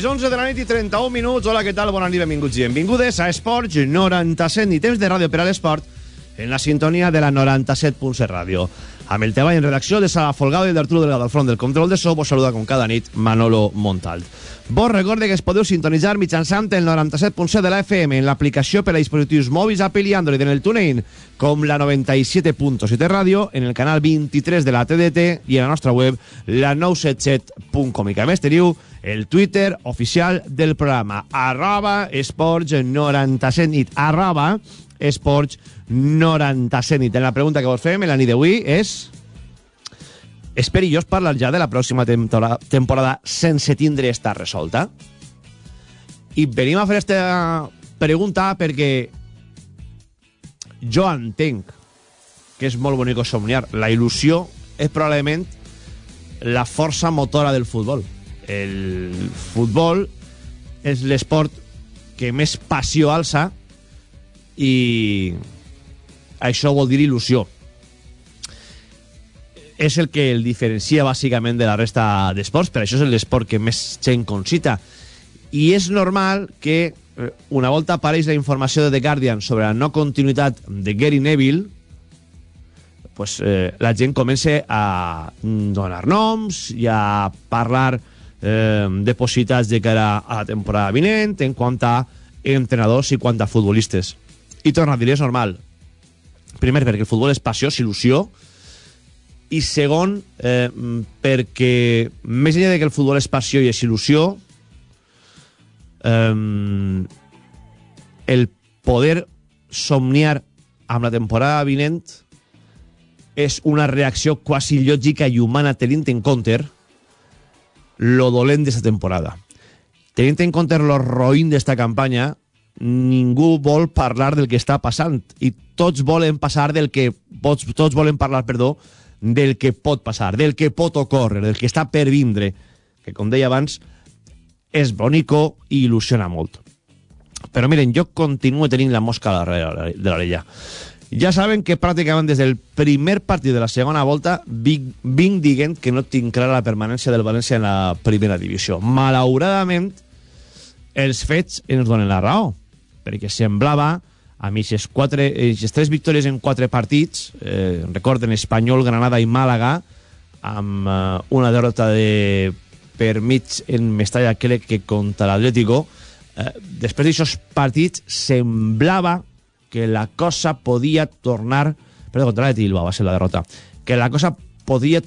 Les 11 de la nit i 31 minuts. Hola, què tal? Bona nit, benvinguts i benvingudes a Esports 97 i temps de ràdio per a l'esport en la sintonia de la 97.7 ràdio. Amb el treball en redacció de Sala Folgado i d'Arturo Delgado al front del control de so, vos saluda com cada nit Manolo Montalt. Vos recorde que es podeu sintonitzar mitjançant el 97.7 de la FM en l'aplicació per a dispositius mòbils Apple i Android en el TuneIn, com la 97.7 ràdio, en el canal 23 de la TDT i en la nostra web la 977.com. I que a més teniu el Twitter oficial del programa, arroba esports 97 nit, arroba esports 97 nit. En la pregunta que vos fem la nit d'avui és... És perillós parlar ja de la pròxima temporada, temporada sense tindre estar resolta? I venim a fer aquesta pregunta perquè jo entenc que és molt bonic somniar. La il·lusió és probablement la força motora del futbol. El futbol és l'esport que més passió alça i això vol dir il·lusió. És el que el diferencia bàsicament de la resta d'esports, per això és l'esport que més gent concita. I és normal que eh, una volta apareix la informació de The Guardian sobre la no continuïtat de Gary Neville, pues, eh, la gent comença a donar noms i a parlar eh, de possibilitats de cara a la temporada vinent en quant a entrenadors i quant a futbolistes. I torna a dir, és normal. Primer, perquè el futbol és passió, és il·lusió, i segon, eh, perquè més enllà de que el futbol és passió i és il·lusió, eh, el poder somniar amb la temporada vinent és una reacció quasi lògica i humana tenint en compte lo dolent d'esta temporada. Tenint en compte lo roïn d'esta campanya, ningú vol parlar del que està passant i tots volen passar del que tots, tots volen parlar, perdó, del que pot passar, del que pot ocórrer, del que està per vindre, que com deia abans és bonico i il·lusiona molt. Però miren, jo continuo tenint la mosca a la de l'orella. Ja saben que pràcticament des del primer partit de la segona volta vinc, dient que no tinc clara la permanència del València en la primera divisió. Malauradament, els fets ens donen la raó, perquè semblava amb aquestes, quatre, tres victòries en quatre partits, eh, recorden Espanyol, Granada i Màlaga, amb eh, una derrota de per mig en Mestalla, crec que contra l'Atlético, eh, després d'aixòs partits semblava que la cosa podia tornar... Perdó, contra l'Atleti Bilbao va ser la derrota. Que la cosa podia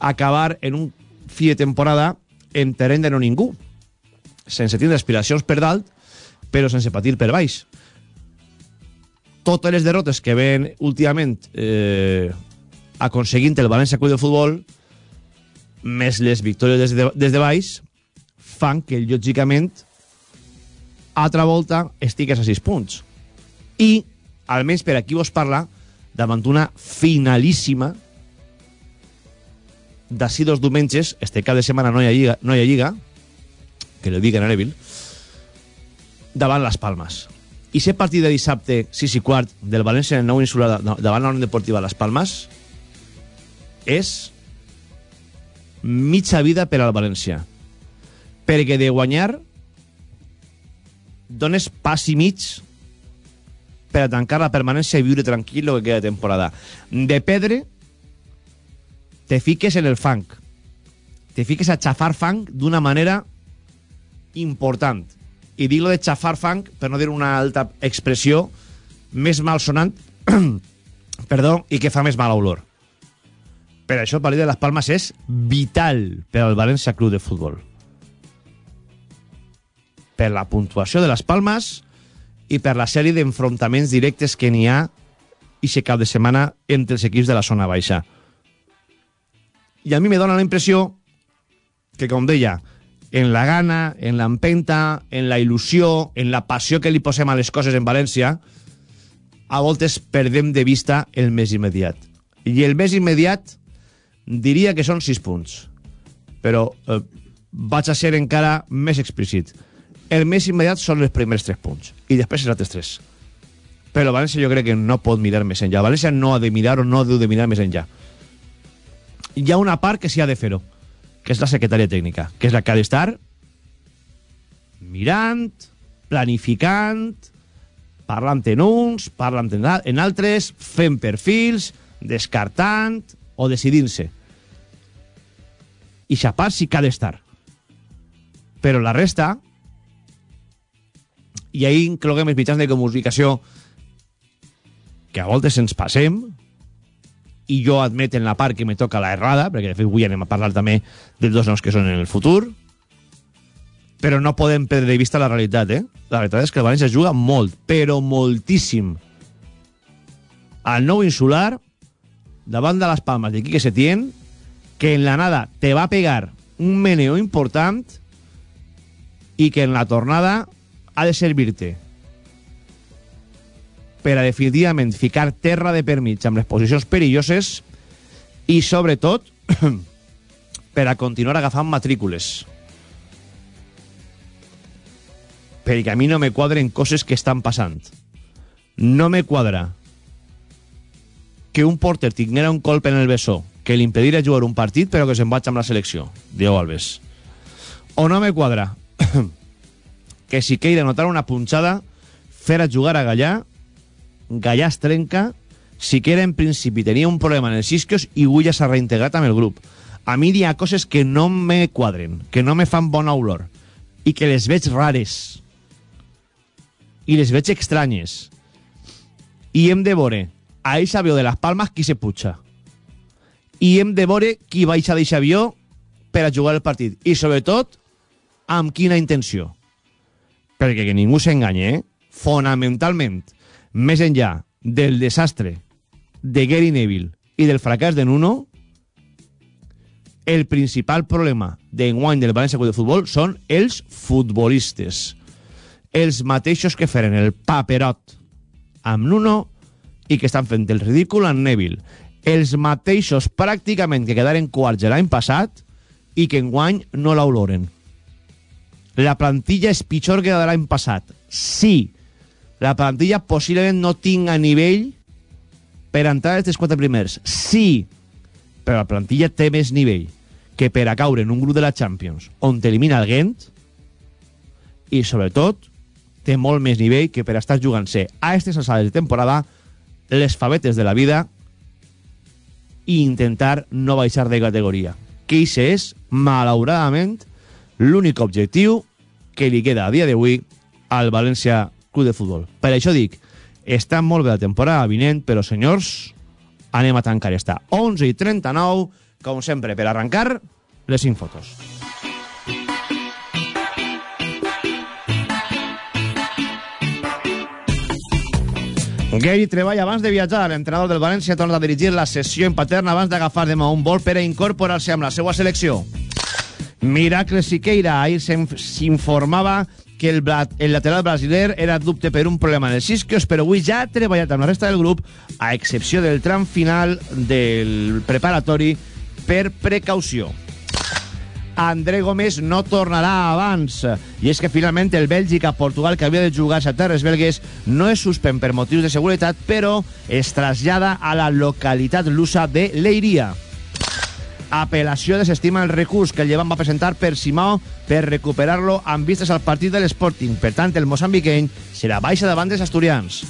acabar en un fi de temporada en terreny de no ningú, sense tindre aspiracions per dalt, però sense patir per baix. Totes les derrotes que ven últimament eh, aconseguint el València Club de Futbol més les victòries des de, des de baix fan que, lògicament, altra volta estigues a 6 punts. I, almenys per aquí vos parla, davant una finalíssima d'ací dos diumenges, este cap de setmana no hi ha lliga, no hi ha lliga que li diguen a Neville, davant les Palmes. I ser partit de dissabte, 6 i quart, del València en el nou insular davant la Deportiva Les Palmes, és mitja vida per al València. Perquè de guanyar dones pas i mig per a tancar la permanència i viure tranquil el que queda de temporada. De pedre, te fiques en el fang. Te fiques a xafar fang d'una manera important. I dic lo de xafar fang, per no dir una alta expressió, més malsonant, perdó, i que fa més mala olor. Per això el de les Palmes és vital per al València Club de Futbol. Per la puntuació de les Palmes i per la sèrie d'enfrontaments directes que n'hi ha i se cap de setmana entre els equips de la zona baixa. I a mi me dóna la impressió que, com deia, en la gana, en l'empenta, en la il·lusió, en la passió que li posem a les coses en València, a voltes perdem de vista el més immediat. I el més immediat diria que són 6 punts. Però eh, vaig a ser encara més explícit. El més immediat són els primers 3 punts. I després els altres 3. Però València jo crec que no pot mirar més enllà. València no ha de mirar o no ha de mirar més enllà. Hi ha una part que sí ha de fer-ho, que és la secretària tècnica, que és la que ha d'estar mirant, planificant, parlant en uns, parlant en, altres, fent perfils, descartant o decidint-se. I xapar sí que ha d'estar. Però la resta, i ahir incloguem els mitjans de comunicació que a voltes ens passem, i jo admet en la part que me toca la errada, perquè de fet avui anem a parlar també dels dos noms que són en el futur, però no podem perdre de vista la realitat, eh? La realitat és que el València juga molt, però moltíssim. Al nou insular, davant de les palmes de Quique Setién, que en la nada te va pegar un meneo important i que en la tornada ha de servir-te. Per a definitivament ficar terra de permís amb les posicions perilloses i sobretot per a continuar agafant matrícules. Perquè a mi no me quadren coses que estan passant. No me quadra que un porter tinguera un colp en el bessó que li impedira jugar un partit però que se'n vaig amb la selecció. Diego Alves. O no me quadra que si queira notar una punxada fer a jugar a Gallà Gallà es trenca, sí que era en principi tenia un problema en els isquios i ja s'ha reintegrat amb el grup. A mi hi ha coses que no me quadren, que no me fan bona olor i que les veig rares i les veig estranyes. I hem de veure a aquest avió de les Palmes qui se putxa. I hem de veure qui baixa d'aquest avió per a jugar el partit. I sobretot, amb quina intenció. Perquè que ningú s'enganye, eh? fonamentalment, més enllà del desastre de Gary Neville i del fracàs de Nuno, el principal problema d'enguany del València Club de Futbol són els futbolistes. Els mateixos que feren el paperot amb Nuno i que estan fent el ridícul amb Neville. Els mateixos pràcticament que quedaren quarts l'any passat i que enguany no l'oloren. La plantilla és pitjor que la de l'any passat. Sí, la plantilla possiblement no tinga nivell per entrar els quatre primers. Sí, però la plantilla té més nivell que per a caure en un grup de la Champions on t'elimina el Gent i, sobretot, té molt més nivell que per a estar jugant-se a aquestes alçades de temporada les favetes de la vida i intentar no baixar de categoria. Que això és, malauradament, l'únic objectiu que li queda a dia d'avui al València club de futbol. Per això dic, està molt bé la temporada vinent, però senyors, anem a tancar esta. 11 i 39, com sempre, per arrencar les 5 fotos. Gary treballa abans de viatjar. L'entrenador del València torna a dirigir la sessió en paterna abans d'agafar demà un vol per a incorporar-se amb la seva selecció. Miracle Siqueira. Ahir s'informava que el, el lateral brasiler era dubte per un problema en els isquios, però avui ja ha treballat amb la resta del grup, a excepció del tram final del preparatori per precaució. André Gómez no tornarà abans. I és que finalment el Bèlgica-Portugal, que havia de jugar-se a terres belgues, no es suspèn per motius de seguretat, però es trasllada a la localitat lusa de Leiria apel·lació desestima el recurs que el Llevant va presentar per Simao per recuperar-lo amb vistes al partit de l'Sporting. Per tant, el moçambiqueny serà baixa davant dels asturians.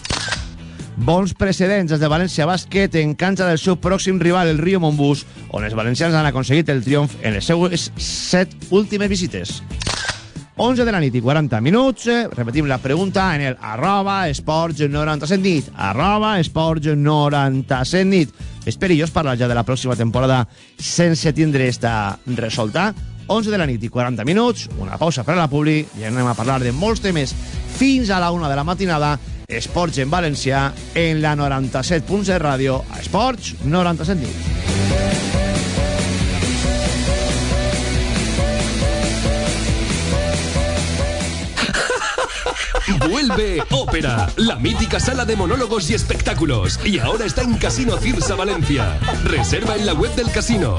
Bons precedents des de València Bàsquet en canxa del seu pròxim rival, el Rio Montbus, on els valencians han aconseguit el triomf en les seues set últimes visites. 11 de la nit i 40 minuts. Repetim la pregunta en el arroba esports 97 nit. Arroba esports 97 nit. És perillós parlar ja de la pròxima temporada sense tindre esta resolta. 11 de la nit i 40 minuts, una pausa per a la publi i anem a parlar de molts temes fins a la 1 de la matinada. Esports en València en la 97.7 ràdio a Esports 97 nit. Vuelve Ópera, la mítica sala de monólogos y espectáculos. Y ahora está en Casino Cirsa Valencia. Reserva en la web del casino.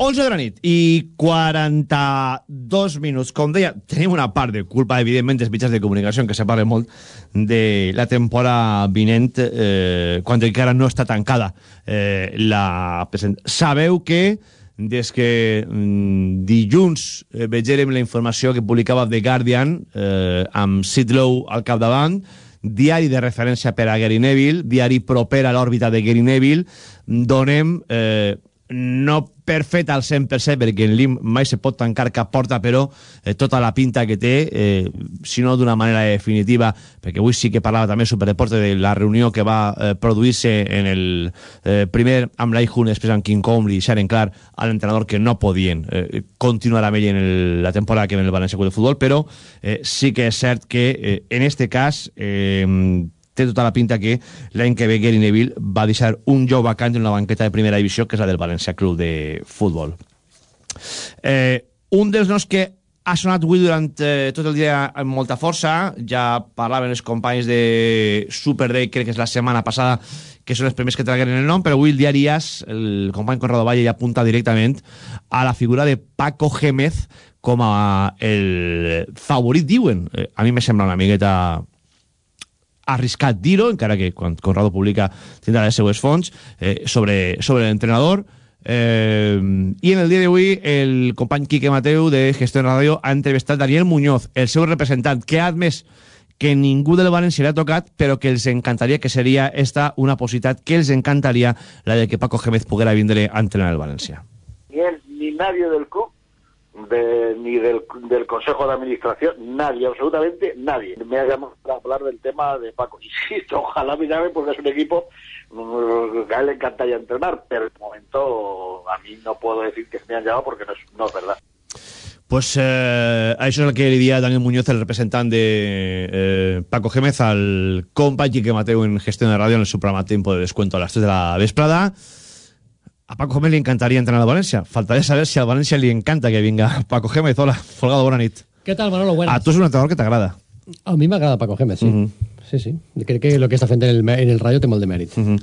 11 de la nit i 42 minuts. Com deia, tenim una part de culpa, evidentment, dels mitjans de comunicació, què se parla molt de la temporada vinent, eh, quan encara no està tancada eh, la present. Sabeu que des que mm, dilluns eh, vegérem la informació que publicava The Guardian eh, amb Sid Lowe al capdavant, diari de referència per a Gary Neville, diari proper a l'òrbita de Gary Neville, donem eh, no per fet al 100% perquè en l'IM mai se pot tancar cap porta però eh, tota la pinta que té eh, si no d'una manera definitiva perquè avui sí que parlava també Superdeporte de la reunió que va eh, produir-se en el eh, primer amb l'Aihun després amb King Kong i deixaren clar a l'entrenador que no podien eh, continuar amb ell en el, la temporada que ve en el València de Futbol però eh, sí que és cert que eh, en este cas eh, té tota la pinta que l'any que ve Gary Neville va deixar un lloc vacant en una banqueta de primera divisió, que és la del València Club de Futbol. Eh, un dels noms que ha sonat avui durant eh, tot el dia amb molta força, ja parlaven els companys de Super Day, crec que és la setmana passada, que són els primers que tragueren el nom, però avui el diari AS, el company Conrado Valle, ja apunta directament a la figura de Paco Gémez com a el favorit, diuen. Eh, a mi me sembla una miqueta arriscat dir-ho, encara que quan Conrado publica tindrà les seues fonts, eh, sobre, sobre l'entrenador. Eh, I en el dia d'avui el company Quique Mateu de Gestió de Ràdio ha entrevistat Daniel Muñoz, el seu representant, que ha admès que ningú del València li ha tocat, però que els encantaria que seria esta una possibilitat que els encantaria la de que Paco Gémez poguera vindre a entrenar el València. Ni él ni nadie del club de, ni del, del Consejo de Administración, nadie, absolutamente nadie. Me ha llamado para hablar del tema de Paco. Insisto, ojalá me llame porque es un equipo mm, que a él le encantaría entrenar, pero de momento a mí no puedo decir que me han llamado porque no es, no es verdad. Pues eh, això és el que li dia Daniel Muñoz, el representant de eh, Paco Gémez, al company Quique Mateu en gestió de ràdio en el programa Tiempo de Descuento a les 3 de la vesprada. A Paco Gémez li encantaria entrenar al València. Faltaria saber si al València li encanta que vinga Paco Gémez. Hola, Folgado, bona nit. ¿Qué tal, Manolo? Buenas. A tu és un entrenador que t'agrada. A mí me agrada Paco Gémez, sí. Ujú. Sí, sí. Creo que lo que está frente en el, en el Rayo té molt de mèrit. Uh -huh.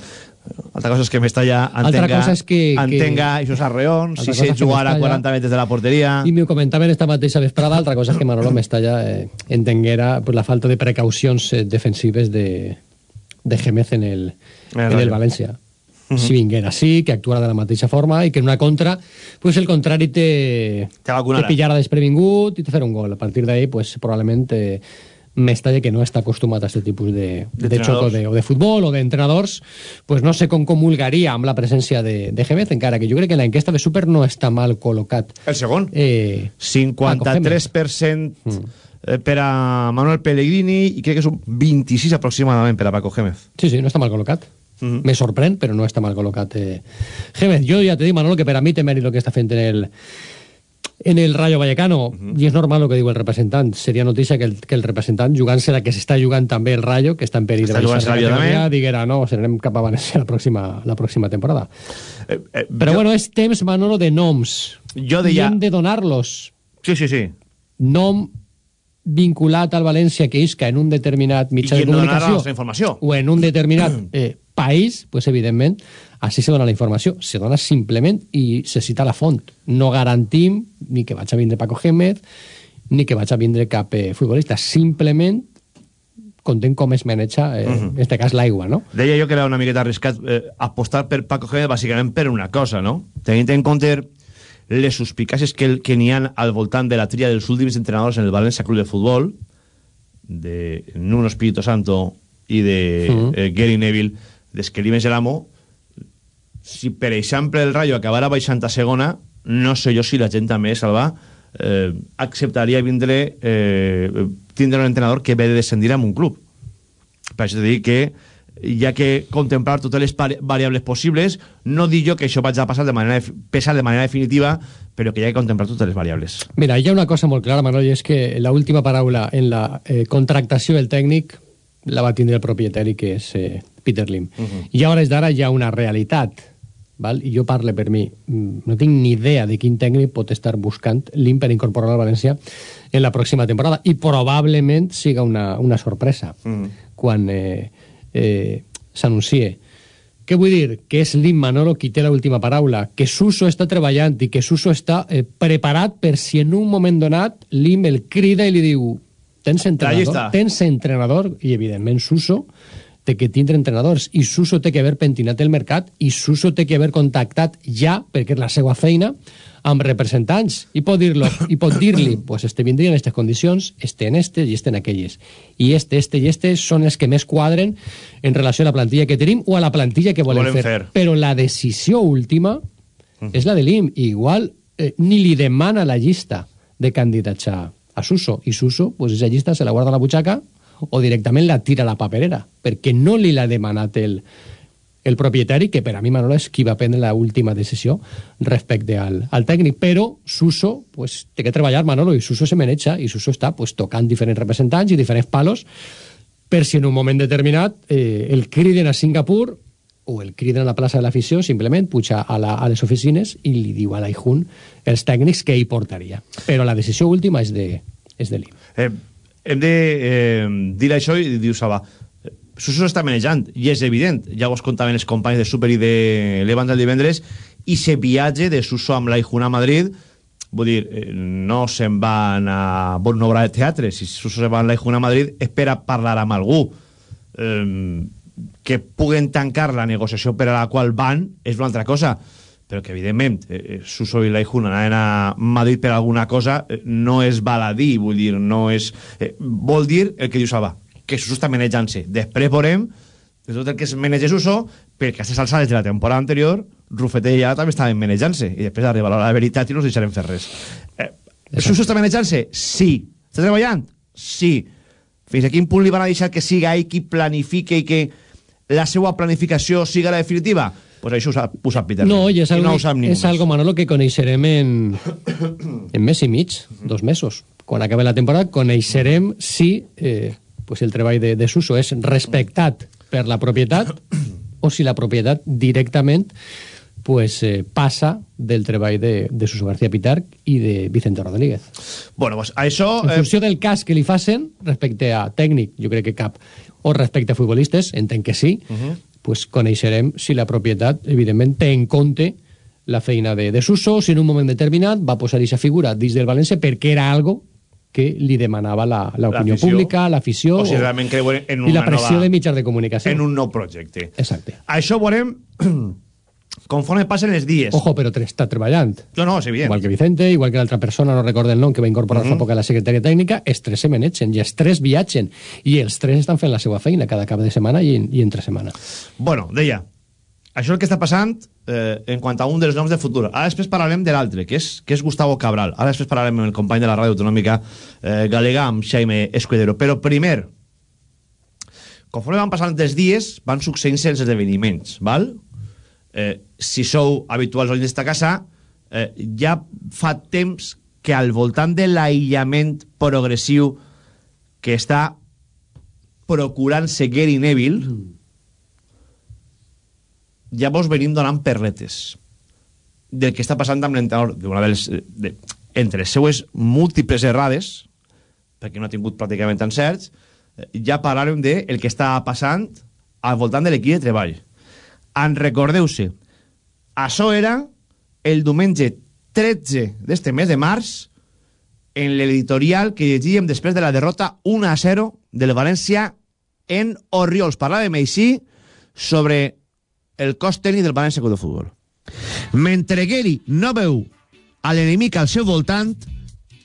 Altra cosa és que Mestalla Altra entenga, cosa és que- que- entenga Ixos Arreón, si Altra sé cosa és que jugar a Mestalla- 40 metres de la porteria... I m'ho comentaven esta mateixa vesprada, altra cosa és que Manolo Mestalla eh, entenguera pues, la falta de precaucions eh, defensives de, de Gémez en el, En el en el València. Si vinguera així, que actuara de la mateixa forma i que en una contra, pues el contrari te, Te te pillara desprevingut i te fer un gol. A partir d'ahí, pues, probablement eh, Mestalla, que no està acostumat a aquest tipus de, de, de xoc o de, o de futbol o d'entrenadors, pues no sé com comulgaria amb la presència de, de Gémez, encara que jo crec que en l'enquesta de Super no està mal col·locat. El segon. Eh, 53% eh, per a Manuel Pellegrini i crec que és un 26 aproximadament per a Paco Gémez. Sí, sí, no està mal col·locat. Mhm. Me sorprèn, però no està mal col·locat. Eh. Gémez, jo ja te dic, Manolo, que per a mi té mèrit el que està fent en el, en el Rayo Vallecano, i és normal el que diu el representant. Seria notícia que el, que el representant, jugant-se la que s'està jugant també el Rayo, que està en perill de baixar diguera, no, serem cap a València la pròxima, la pròxima temporada. Eh, eh, Però jo, bueno, és temps, Manolo, de noms. Jo I deia- hem de donar-los. Sí, sí, sí. Nom vinculat al València que isca en un determinat mitjà I de comunicació informació? o en un determinat eh, país, pues evidentment així se dona la informació, se dona simplement i se cita la font. No garantim ni que vaig a vindre Paco Gémez ni que vaig a vindre cap eh, futbolista, simplement contem com es maneja, eh, en este cas l'aigua, no? Deia jo que era una miqueta arriscat eh, apostar per Paco Gémez bàsicament per una cosa, no? Tenint en compte les suspicàcies que, que n'hi han al voltant de la tria dels últims entrenadors en el València Club de Futbol, de Nuno Espíritu Santo i de Mhm. eh, Gary Neville, des que l'Imes era l'amo, si per exemple el Rayo acabara baixant a segona, no sé jo si la gent també, Salva, eh, acceptaria vindre eh, tindre un entrenador que ve de descendir amb un club. Per això t'he dit que ha que contemplar totes les vari- variables possibles. No dic jo que això vaig a passar de manera, pesar de manera definitiva, però que hi ha que contemplar totes les variables. Mira, hi ha una cosa molt clara, Manol, i és que la última paraula en la eh, contractació del tècnic la va tindre el propietari, que és eh, Peter Lim. Uh -huh. I a hores d'ara hi ha una realitat, val? i jo parle per mi. Mm, No tinc ni idea de quin tècnic pot estar buscant Lim per incorporar al València en la pròxima temporada, i probablement siga una, una sorpresa uh -huh. quan eh, eh, s'anuncie. Què vull dir? Que és Lim Manolo qui té l'última paraula, que Suso està treballant i que Suso està eh, preparat per si en un moment donat Lim el crida i li diu tens entrenador, tens entrenador i evidentment Suso té que tindre entrenadors i Suso té que haver pentinat el mercat i Suso té que haver contactat ja, perquè és la seva feina, amb representants i pot dir-lo i pot dir-li, pues este vindria en aquestes condicions, este en este i este en aquelles. I este, este i este són els que més quadren en relació a la plantilla que tenim o a la plantilla que volem, Volem fer. fer. Però la decisió última és la de l'IM. Igual eh, ni li demana la llista de candidats a, a Suso. I Suso, pues esa llista se la guarda a la butxaca o directament la tira a la paperera, perquè no li l'ha demanat el, el propietari, que per a mi Manolo és qui va prendre l'última decisió respecte al, al tècnic, però Suso pues, té que treballar Manolo i Suso se maneja i Suso està pues, tocant diferents representants i diferents palos per si en un moment determinat eh, el criden a Singapur o el criden a la plaça de l'afició, simplement puja a, la, a les oficines i li diu a l'Aijun els tècnics que hi portaria. Però la decisió última és de, és de l'IM. Eh, hem de eh, dir això i diu Saba Suso està manejant i és evident ja us contaven els companys de Super i de Levant el divendres i se viatge de Suso amb l'Aijuna a Madrid vull dir, eh, no se'n van a bon obra de teatre si Suso se va amb l'Aijuna a Madrid és per a parlar amb algú eh, que puguen tancar la negociació per a la qual van és una altra cosa. Però que evidentment eh, eh, Suso i l'Aijuna anaven a Madrid per alguna cosa eh, no és baladí, vull dir no és, eh, vol dir el que diu Salva que Suso està manejant-se. Després veurem de tot el que es maneja Suso perquè a aquestes alçades de la temporada anterior Rufete i ja també estaven manejant-se i després arriba l'hora de la veritat i no us deixarem fer res. Eh, Suso està manejant-se? Sí. Està treballant? Sí. Fins a quin punt li van a deixar que siga ell qui planifique i que la seva planificació siga la definitiva? Pues això ho sap, ho sap Peter. No, i és algo, no ho sap ningú és algo, Manolo, que coneixerem en, en mes i mig, dos mesos. Quan acabe la temporada, coneixerem si eh, pues el treball de, de Suso és respectat per la propietat o si la propietat directament pues, eh, passa del treball de, de Suso García Pitarc i de Vicente Rodríguez. Bueno, pues això... En Eh, funció del cas que li facin, respecte a tècnic, jo crec que cap, o respecte a futbolistes, entenc que sí, uh -huh. pues coneixerem si la propietat, evidentment, té en compte la feina de, de Suso, si en un moment determinat va posar aquesta figura dins del València perquè era algo que li demanava la- l'opinió pública, l'afició o si realment creuen en i la una pressió nova... de mitjans de comunicació. En un nou projecte. Exacte. Això veurem conforme passen els dies. Ojo, però està treballant. No, no, és evident. Igual que Vicente, igual que l'altra persona, no recordo el nom, que va incorporar uh -huh. fa poc a la secretaria tècnica, els tres se manegen i els tres viatgen i els tres estan fent la seva feina cada cap de setmana i, i entre setmana. Bueno, deia, això és el que està passant eh, en quant a un dels noms de futur. Ara després parlarem de l'altre, que, és, que és Gustavo Cabral. Ara després parlarem amb el company de la ràdio autonòmica eh, galega, amb Xaime Escudero. Però primer, conforme van passant els dies, van succeint-se els esdeveniments, val? Eh, si sou habituals oients d'esta casa, eh, ja fa temps que al voltant de l'aïllament progressiu que està procurant-se Gary Neville, ja vos venim donant perletes del que està passant amb l'entrenador d'una de les, de, entre les seues múltiples errades perquè no ha tingut pràcticament encerts eh, ja parlarem de el que està passant al voltant de l'equip de treball en recordeu-se això era el diumenge 13 d'este mes de març en l'editorial que llegíem després de la derrota 1 a 0 del València en Oriols. Parlàvem així sobre el cos tècnic del València de Futbol. Mentre Gary no veu a l'enemic al seu voltant,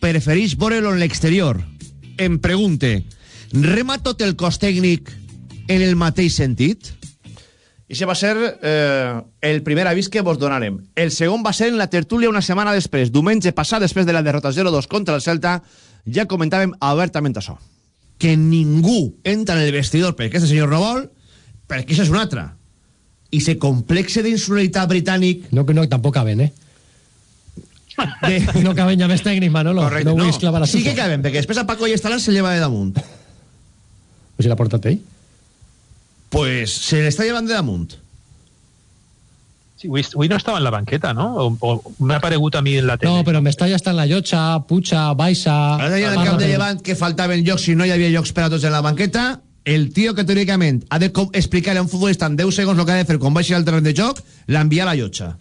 prefereix veure-lo en l'exterior. Em pregunte, rema tot el cos tècnic en el mateix sentit? I això va ser eh, el primer avís que vos donarem. El segon va ser en la tertúlia una setmana després, diumenge passat, després de la derrota 0-2 contra el Celta, ja comentàvem obertament això. Que ningú entra en el vestidor per aquest senyor no vol, perquè això és un altre. I se complexe d'insularitat britànic... No, que no, tampoc caben, eh? De... No caben ja més tècnics, Manolo. Correcte, no la sí que caben, perquè després a Paco i Estalán se lleva de damunt. Pues si l'ha portat ell. Pues se l'està llevant de damunt. Sí, avui, avui no estava en la banqueta, no? O, o m'ha aparegut a mi en la tele. No, però Mestalla està en la llotja, Pucha, Baixa... Ara deia el cap de llevant que faltaven llocs si no hi havia llocs per a tots en la banqueta el tio que teòricament ha de explicar a un futbolista en 10 segons el que ha de fer quan baixi al terreny de joc l'envia a la llotja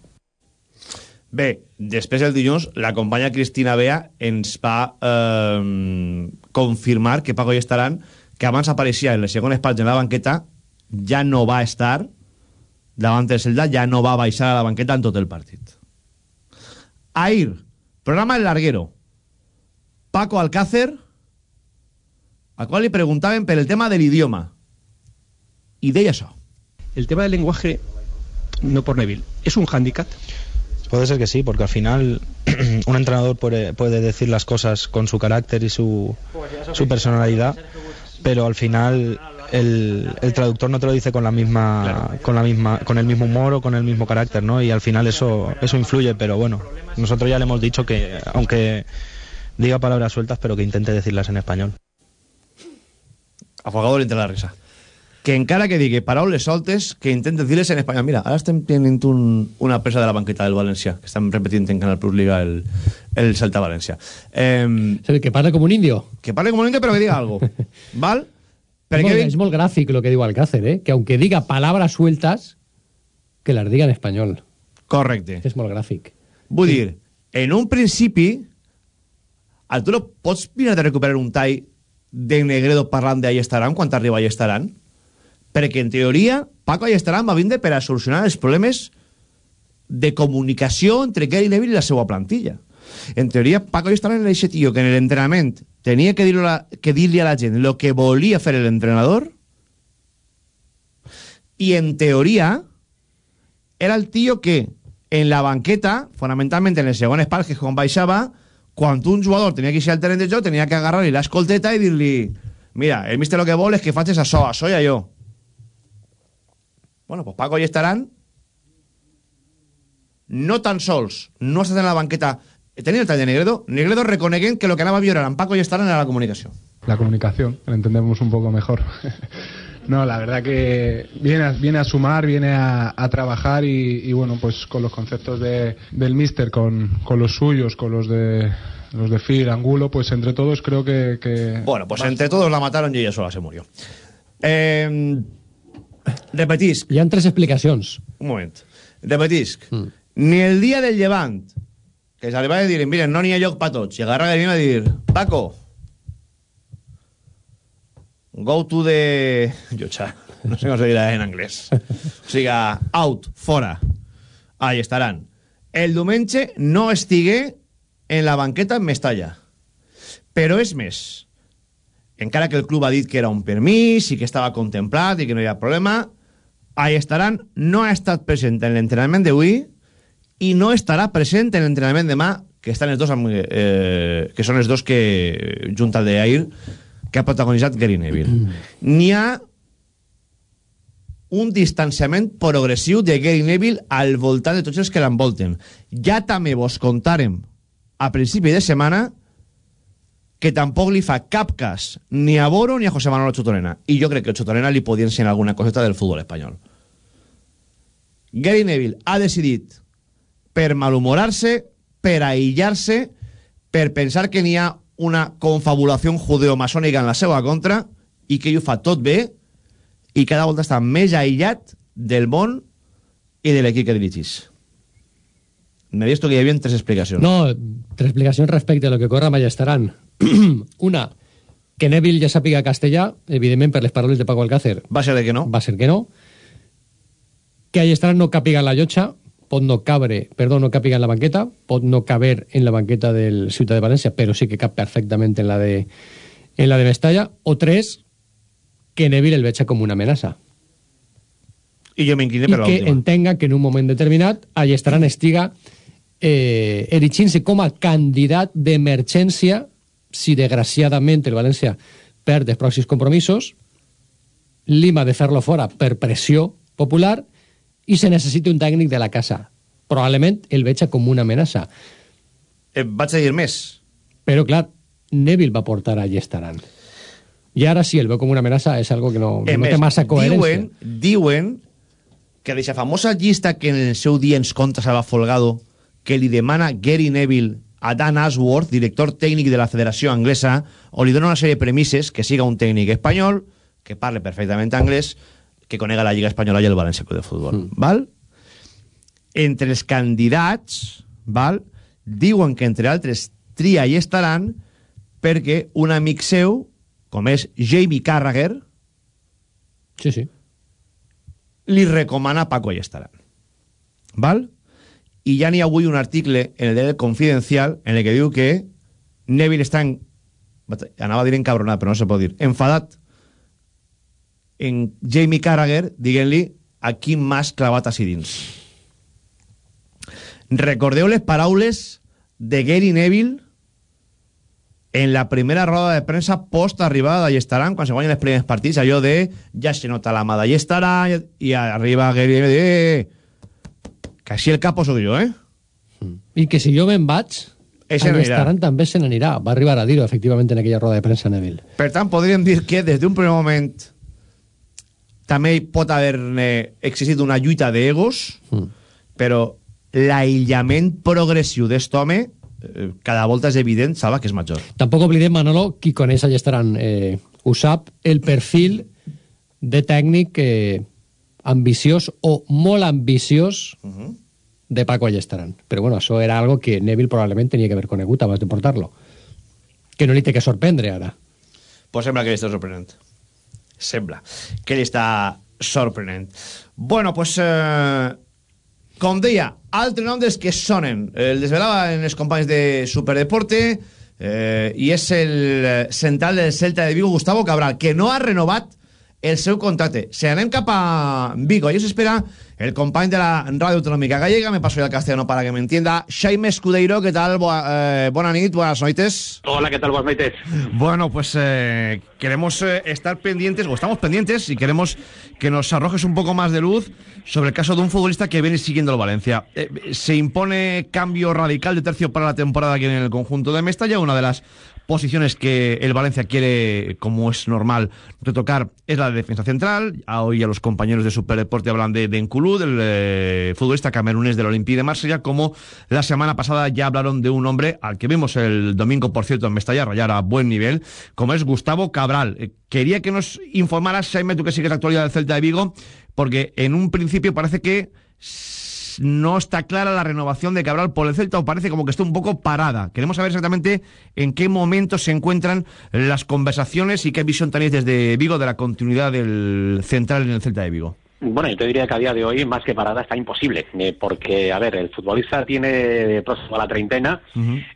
bé, després el dilluns la companya Cristina Bea ens va eh, confirmar que Paco i estaran que abans apareixia en les segones parts en la banqueta ja no va estar davant del Celta, ja no va baixar a la banqueta en tot el partit. Ahir, programa El Larguero. Paco Alcácer al qual li preguntaven per el tema de l'idioma. I deia això. El tema del lenguaje, no por Neville, ¿es un hándicap? Puede ser que sí, porque al final un entrenador puede, puede decir las cosas con su carácter y su, su personalidad, pero al final el, el traductor no te lo dice con la misma, con la misma, con el mismo humor o con el mismo carácter, ¿no? Y al final eso, eso influye, pero bueno, nosotros ya le hemos dicho que aunque diga palabras sueltas, pero que intente decirlas en español. Afogado li entra la risa que encara que digui paraules soltes que intenten dir-les en espanyol mira, ara estem tenint un, una presa de la banqueta del València que estem repetint en Canal Plus Liga el, el Celta València eh, Que parla com un indio. que parle com un indio però que diga algo val? Es molt, es molt gràfic lo que diu Alcácer, ¿eh? Que aunque diga palabras sueltas, que las diga en español. correcte És molt gràfic. Vull dir, en un principi, Arturo, pots mirar de recuperar un tall de Negredo parlant d'ahí estaran quan arriba ahí estaran? Perquè, en teoria, Paco ahí estaran va vindre per a solucionar els problemes de comunicació entre Gary Neville i la seva plantilla. En teoria, Paco ahí estaran era aquest tio que en l'entrenament tenia que dir-li a, a la gent el que volia fer l'entrenador i, en teoria, era el tio que en la banqueta, fonamentalment en les segones parts, que és quan baixava, quan un jugador tenia que ir al terreny de joc, tenia que agarrar-li l'escolteta i dir-li mira, el mister lo que vol és que facis això, això i allò. Bueno, pues Paco i estaran no tan sols no estat en la banqueta tenia el tall de Negredo, Negredo reconeguent que lo que anava a millorar en Paco i estaran era la comunicació. la comunicación, la entendemos un poco mejor. no, la verdad que viene a, viene a sumar, viene a, a trabajar y, y, bueno, pues con los conceptos de, del míster, con, con los suyos, con los de los de Phil, Angulo, pues entre todos creo que... que Bueno, pues entre todos la mataron y ella sola se murió. Eh, repetisc. Hi ha tres explicacions. Un moment. Repetisc. Mm. Ni el dia del llevant, que se li va dir, miren, no n'hi ha lloc per tots, i agarra i va dir, Paco, go to the... Llotja, no sé com se dirà en anglès. O sigui, out, fora. Ahí estaran. El diumenge no estigué en la banqueta en Mestalla. Però és més, encara que el club ha dit que era un permís i que estava contemplat i que no hi ha problema, ahí estaran, no ha estat present en l'entrenament d'avui i no estarà present en l'entrenament demà, que estan els dos, amb, eh, que són els dos que, junt al d'ahir, que ha protagonitzat Gary Neville. N'hi ha un distanciament progressiu de Gary Neville al voltant de tots els que l'envolten. Ja també vos contarem a principi de setmana que tampoc li fa cap cas ni a Boro ni a José Manuel Chotorena. I jo crec que Chotorena li podia ensenyar alguna coseta del futbol espanyol. Gary Neville ha decidit per malhumorar-se, per aïllar-se, per pensar que n'hi ha una confabulació judeo-masònica en la seva contra i que ell ho fa tot bé i cada volta està més aïllat del món i de l'equip que dirigís. M'he vist que hi havia tres explicacions. No, tres explicacions respecte a lo que corre a Mallastaran. Una, que Neville ja sàpiga castellà, evidentment per les paraules de Paco Alcácer. Va ser de que no. Va ser que no. Que Allestaran no càpiga en la llotja, pot no cabre, perdó, no càpiga en la banqueta, pot no caber en la banqueta del Ciutat de València, però sí que cap perfectament en la de, en la de Mestalla. O tres, que Neville el veja com una amenaça. I jo m'incline i per que l'última. entenga que en un moment determinat allà estaran estiga eh, erigint-se com a candidat d'emergència si desgraciadament el València perd els pròxims compromisos Lima de fer-lo fora per pressió popular i se necessita un tècnic de la casa. Probablement el veig com una amenaça. Eh, vaig a dir més. però clar, Neville va portar a Llestaran i ara si el veu com una amenaça és algo que no, Eh, no més, té massa coherència. Diuen, diuen que d'aquesta famosa llista que en el seu dia ens conta Salva Folgado que li demana Gary Neville a Dan Ashworth, director tècnic de la Federació Anglesa, o li dona una sèrie de premisses que siga un tècnic espanyol, que parle perfectament anglès, que conega la Lliga Espanyola i el València Club de Futbol. Mm. Val? Entre els candidats, val? diuen que entre altres tria i estaran perquè un amic seu, com és Jamie Carragher, sí, sí. li recomana Paco Ayestarán. ¿Val? I ja n'hi ha avui un article en el diari Confidencial en el que diu que Neville està en... anava a dir encabronat, però no se pot dir. Enfadat en Jamie Carragher dient-li a quin mas clavat així dins. Recordeu les paraules de Gary Neville en la primera roda de premsa post arribada d'Allestaran, quan se guanyen els primers partits, allò de ja se nota la mà d'Allestaran i arriba Gary Neville eh, que així el capo sóc jo, eh? I que si jo me'n vaig, a n'anirà. Llestaran també se n'anirà. Va arribar a dir-ho, efectivament, en aquella roda de premsa, Neville. Per tant, podríem dir que des d'un primer moment també hi pot haver eh, existit una lluita d'egos, Mm. però l'aïllament progressiu d'est home eh, cada volta és evident, Salva, que és major. Tampoc oblidem, Manolo, qui coneix a Llestaran eh, ho sap, el perfil de tècnic eh, ambiciós o molt ambiciós Uh -huh. de Paco Allestaran. Però bueno, això era algo que Neville probablement tenia que haver conegut abans de portar-lo. Que no li té que sorprendre ara. Pues sembla que li està sorprenent. Sembla que li està sorprenent. Bueno, pues... Eh, com deia, altres noms dels que sonen. El desvelava en els companys de Superdeporte eh, i és el eh, central del Celta de Vigo, Gustavo Cabral, que no ha renovat el seu contracte. Si anem cap a Vigo, allà s'espera el company de la Ràdio Autonòmica Gallega, me paso ya al castellano para que me entienda, Jaime Escudeiro, ¿qué tal? Boa, eh, buena nit, buenas noites. Hola, ¿qué tal? Buenas noches. Bueno, pues eh, queremos eh, estar pendientes, o estamos pendientes, y queremos que nos arrojes un poco más de luz sobre el caso de un futbolista que viene siguiendo el Valencia. Eh, se impone cambio radical de tercio para la temporada aquí en el conjunto de Mestalla, una de las posiciones que el Valencia quiere, como es normal, retocar es la de defensa central. A hoy a los compañeros de Superdeporte hablan de, de Nkulú, del eh, futbolista camerunés del Olympique de Marsella, como la semana pasada ya hablaron de un hombre al que vimos el domingo, por cierto, en Mestalla, rayar a buen nivel, como es Gustavo Cabral. Eh, quería que nos informaras, Jaime, tú que sigues la actualidad del Celta de Vigo, porque en un principio parece que no está clara la renovación de Cabral por el Celta o parece como que está un poco parada. Queremos saber exactamente en qué momento se encuentran las conversaciones y qué visión tenéis desde Vigo de la continuidad del central en el Celta de Vigo. Bueno, yo te diría que a día de hoy, más que parada, está imposible. eh, porque, a ver, el futbolista tiene próximo a la treintena,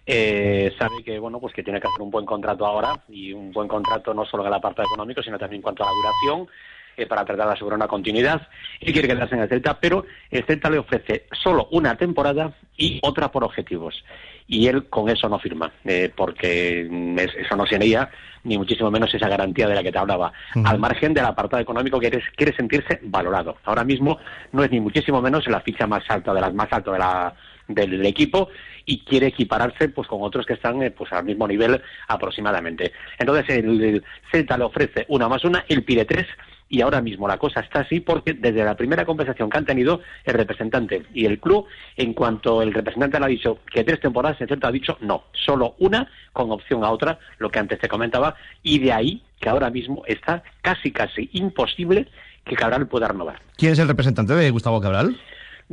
eh, sabe que, bueno, pues que tiene que hacer un buen contrato ahora, y un buen contrato no solo en el apartado económico, sino también en cuanto a la duración, eh, para tratar de asegurar una continuidad. Y quiere quedarse en el Celta, pero el Celta le ofrece solo una temporada y otra por objetivos. Y él con eso no firma, eh, porque mm, es- eso no sería ni muchísimo menos esa garantía de la que te hablaba. Al margen del apartado económico, quiere, quiere sentirse valorado. Ahora mismo no es ni muchísimo menos la ficha más alta de las más altas de la, del equipo y quiere equipararse pues con otros que están eh, pues al mismo nivel aproximadamente. Entonces el, el Celta le ofrece una más una, él pide tres y ahora mismo la cosa está así porque desde la primera conversación que han tenido el representante y el club, en cuanto el representante le ha dicho que tres temporadas, el Celta ha dicho no, solo una con opción a otra, lo que antes te comentaba, y de ahí que ahora mismo está casi casi imposible que Cabral pueda renovar. ¿Quién es el representante de Gustavo Cabral?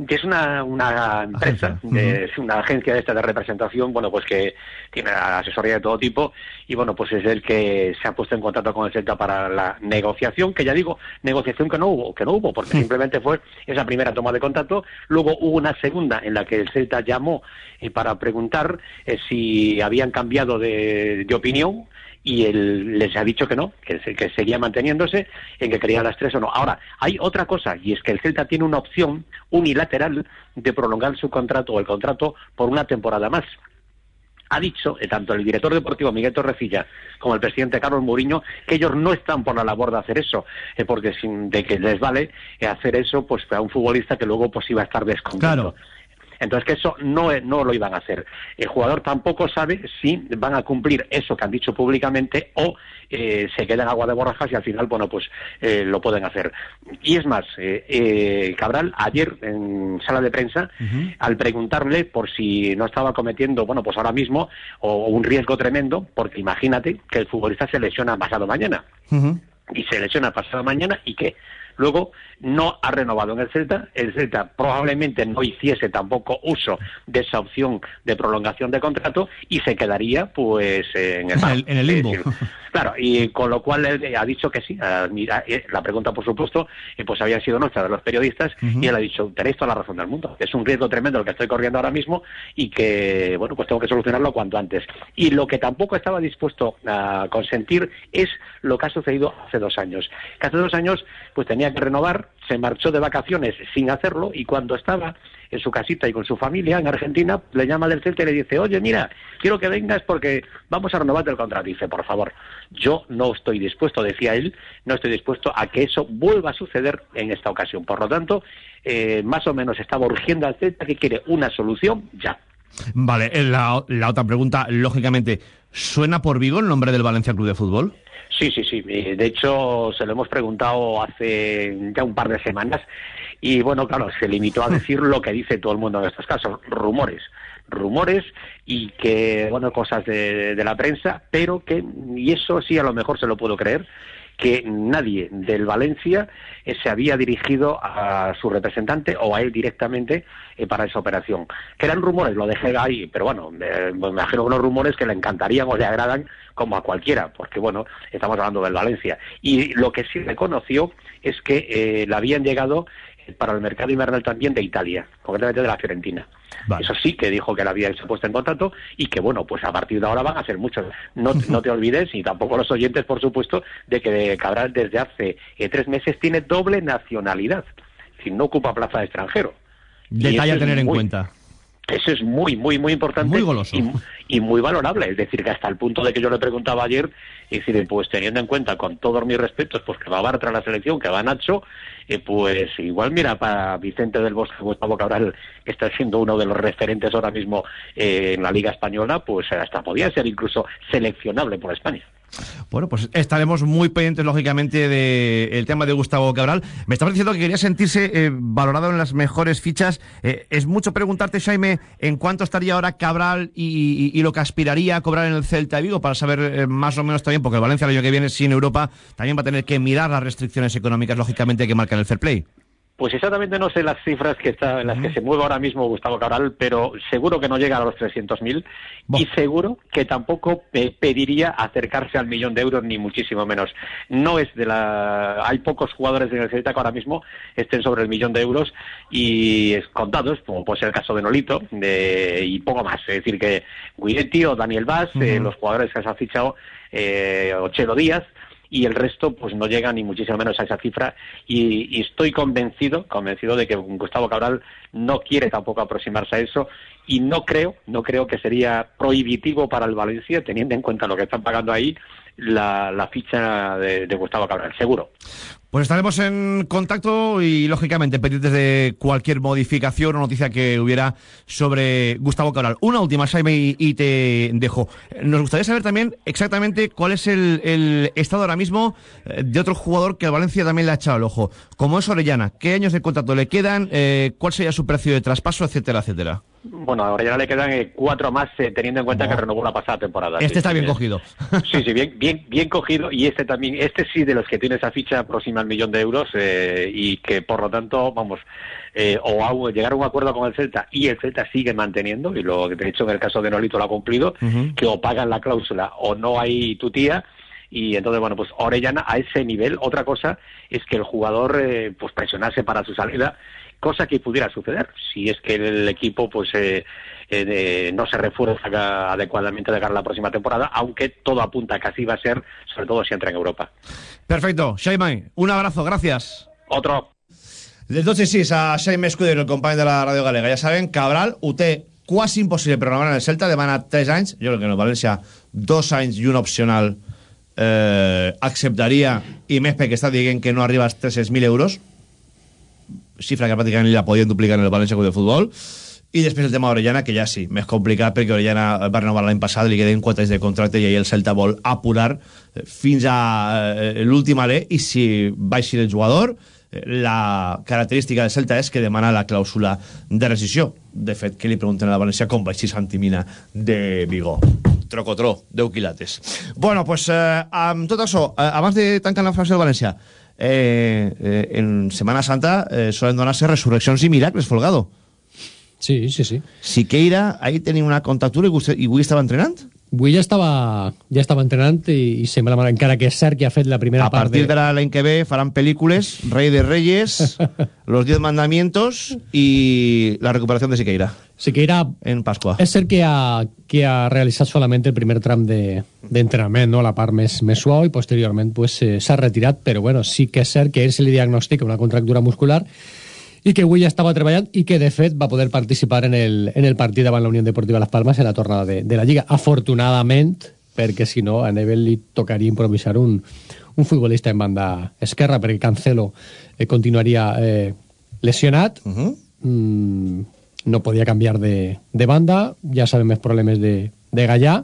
Que es una, una empresa, es una agencia de esta de representación, bueno, pues que tiene asesoría de todo tipo y bueno, pues es el que se ha puesto en contacto con el Celta para la negociación, que ya digo, negociación que no hubo, que no hubo, porque simplemente fue esa primera toma de contacto, luego hubo una segunda en la que el Celta llamó eh, para preguntar eh, si habían cambiado de, de opinión y él les ha dicho que no, que, que seguía manteniéndose, en que quería las tres o no. Ahora, hay otra cosa, y es que el Celta tiene una opción unilateral de prolongar su contrato o el contrato por una temporada más. Ha dicho eh, tanto el director deportivo Miguel Torrecilla como el presidente Carlos Mourinho que ellos no están por la labor de hacer eso, eh, porque sin, de que les vale eh, hacer eso pues a un futbolista que luego pues iba a estar descontento. Entonces que eso no, no lo iban a hacer. El jugador tampoco sabe si van a cumplir eso que han dicho públicamente o eh, se quedan agua de borrajas y al final, bueno, pues eh, lo pueden hacer. Y es más, eh, eh, Cabral ayer en sala de prensa, al preguntarle por si no estaba cometiendo, bueno, pues ahora mismo, o un riesgo tremendo, porque imagínate que el futbolista se lesiona pasado mañana y se lesiona pasado mañana y que luego no ha renovado en el Celta, el Celta probablemente no hiciese tampoco uso de esa opción de prolongación de contrato y se quedaría pues en el, en limbo. Decir, Claro, y con lo cual él ha dicho que sí. Mira, eh, La pregunta, por supuesto, eh, pues había sido nuestra de los periodistas y él ha dicho, tenéis toda la razón del mundo. Es un riesgo tremendo el que estoy corriendo ahora mismo y que, bueno, pues tengo que solucionarlo cuanto antes. Y lo que tampoco estaba dispuesto a consentir es lo que ha sucedido hace dos años. Que hace dos años, pues tenía renovar, se marchó de vacaciones sin hacerlo y cuando estaba en su casita y con su familia en Argentina, le llama del Celta y le dice, oye, mira, quiero que vengas porque vamos a renovarte el contrato. Dice, por favor, yo no estoy dispuesto, decía él, no estoy dispuesto a que eso vuelva a suceder en esta ocasión. Por lo tanto, eh, más o menos estaba urgiendo al Celta que quiere una solución ya. Vale, eh, la, la otra pregunta, lógicamente, ¿suena por Vigo el nombre del Valencia Club de Fútbol? Sí, sí, sí. Eh, De hecho, se lo hemos preguntado hace ya un par de semanas y, bueno, claro, se limitó a decir lo que dice todo el mundo en estos casos, rumores. Rumores y que, bueno, cosas de, de la prensa, pero que, y eso sí a lo mejor se lo puedo creer, que nadie del Valencia eh, se había dirigido a su representante o a él directamente eh, para esa operación. Que eran rumores, lo dejé ahí, pero bueno, me imagino unos rumores que le encantarían o le agradan como a cualquiera, porque bueno, estamos hablando del Valencia. Y lo que sí reconoció es que eh, le habían llegado para el mercado invernal también de Italia, concretamente de la Fiorentina. Eso sí que dijo que la había hecho puesto en contacto y que bueno, pues a partir de ahora van a ser muchos. No, no te olvides, y tampoco los oyentes, por supuesto, de que Cabral desde hace eh, tres meses tiene doble nacionalidad. Decir, no ocupa plaza de extranjero. Detalle a tener en muy- cuenta. Eso es muy, muy, muy importante. Muy goloso. Y, y muy valorable. Es decir, que hasta el punto de que yo le preguntaba ayer, es decir, pues teniendo en cuenta, con todos mis respetos, pues que va Bartra a la selección, que va Nacho, eh, pues igual mira para Vicente del Bosque, Gustavo Cabral, que está siendo uno de los referentes ahora mismo eh, en la Liga Española, pues hasta podía ser incluso seleccionable por España. Bueno, pues estaremos muy pendientes, lógicamente, del tema de Gustavo Cabral. Me estabas diciendo que quería sentirse eh, valorado en las mejores fichas. Eh, es mucho preguntarte, Jaime, en cuánto estaría ahora Cabral y, lo que aspiraría a cobrar en el Celta de Vigo para saber eh, más o menos también, porque el Valencia el año que viene, sin Europa, también va a tener que mirar las restricciones económicas, lógicamente, que marcan el fair play. Pues exactamente no sé las cifras que está, en las que se mueve ahora mismo Gustavo Cabral, pero seguro que no llega a los 300.000 y seguro que tampoco pe- pediría acercarse al millón de euros ni muchísimo menos. No es de la, hay pocos jugadores en el Celta que ahora mismo estén sobre el millón de euros y es contados, como puede ser el caso de Nolito de, y poco más. Es decir que Guidetti o Daniel Vaz, eh, los jugadores que se han fichado, eh, Ochelo Díaz y el resto pues no llega ni muchísimo menos a esa cifra. Y, estoy convencido convencido de que Gustavo Cabral no quiere tampoco aproximarse a eso y no creo no creo que sería prohibitivo para el Valencia teniendo en cuenta lo que están pagando ahí la, la ficha de, de Gustavo Cabral seguro Pues estaremos en contacto y, lógicamente, pendientes de cualquier modificación o noticia que hubiera sobre Gustavo Cabral. Una última, Jaime, y, y te dejo. Nos gustaría saber también exactamente cuál es el, el estado ahora mismo eh, de otro jugador que a Valencia también le ha echado el ojo, como es Orellana. ¿Qué años de contrato le quedan? Eh, ¿Cuál sería su precio de traspaso? Etcétera, etcétera. bueno ahora ya le quedan eh, cuatro más eh, teniendo en cuenta que renovó la pasada temporada Este Sí, está bien cogido. Sí, sí, bien, bien, bien cogido y este también, este sí de los que tiene esa ficha próxima al millón de euros eh, y que por lo tanto, vamos, eh, o a- llegar a un acuerdo con el Celta y el Celta sigue manteniendo y lo de hecho en el caso de Nolito lo ha cumplido, que o pagan la cláusula o no hay tutía. y entonces, bueno, pues Orellana a ese nivel, otra cosa es que el jugador eh, pues presionase para su salida, cosa que pudiera suceder si es que el equipo pues eh, eh, de- no se refuerza adecuadamente de cara a la próxima temporada, aunque todo apunta que así va a ser, sobre todo si entra en Europa. Perfecto. Jaime, un abrazo, gracias. Otro. Del 12 6 a Jaime Escudero, el company de la Ràdio Galega. Ja saben, Cabral té quasi impossible programar en el Celta, demana 3 anys. Jo crec que en el València 2 anys i un opcional eh, acceptaria, i més perquè està dient que no arriba als 300.000 euros, xifra que pràcticament la podien duplicar en el València Club de Futbol. I després el tema d'Orellana, que ja sí, més complicat perquè Orellana va renovar l'any passat, li queden 4 anys de contracte i ahir el Celta vol apurar eh, fins a eh, l'últim alè i si baixi el jugador eh, la característica del Celta és que demana la clàusula de rescisió. De fet, que li pregunten a la València com baixi Santimina de Vigó. Trocotro, 10 quilates. Bueno, pues eh, amb tot això, eh, abans de tancar la frase del València, eh, eh, en Setmana Santa eh, solen donar-se resurreccions i miracles, Folgado. Sí, sí, sí. Siqueira, ahí tenia una contractura i, vostè, i avui estava entrenant? Avui ja estava, ja estava entrenant i, i sembla, encara que és cert que ha fet la primera A part partir de... de l'any que ve faran pel·lícules Rey de Reyes, Los Diez Mandamientos y la recuperación de Siqueira. Siqueira en Pascua. És cert que ha, que ha realitzat solament el primer tram de- d'entrenament, de, no? la part més, més suau, i posteriorment pues, eh, s'ha retirat, però bueno, sí que és cert que ell se li diagnostica una contractura muscular i que avui ja estava treballant i que de fet va poder participar en el, en el partit davant la Unió Deportiva Las Palmas en la tornada de, de la Lliga. Afortunadament, perquè si no a Nebel li tocaria improvisar un, un futbolista en banda esquerra perquè Cancelo eh, continuaria eh, lesionat Uh -huh. mm, no podia canviar de, de banda, ja sabem els problemes de, de Gallà,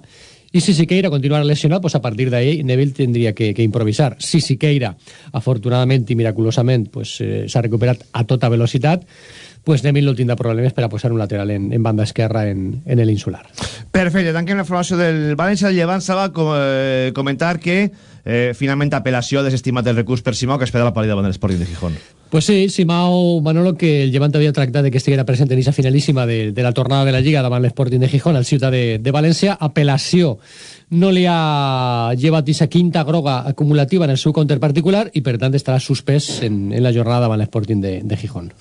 i si Siqueira continuara lesionat, pues a partir d'ahí Neville tindria que, que improvisar. Si Siqueira, afortunadament i miraculosament, pues, eh, s'ha recuperat a tota velocitat, pues Neville no tindrà problemes per a posar un lateral en, en banda esquerra en, en el insular. Perfecte, tanquem la informació del València. El Llevant va com, eh, comentar que eh, finalment apel·lació ha desestimat el recurs per Simó que espera la davant de l'Sporting de Gijón. Pues sí, Simao Manolo, que el Llevant havia tractat de que estiguera present en aquesta finalíssima de, de la tornada de la Lliga davant l'Sporting de Gijón al ciutat de, de València. Apel·lació no li ha llevat aquesta quinta groga acumulativa en el seu compte particular i, per tant, estarà suspès en, en la jornada davant l'Sporting de, de Gijón.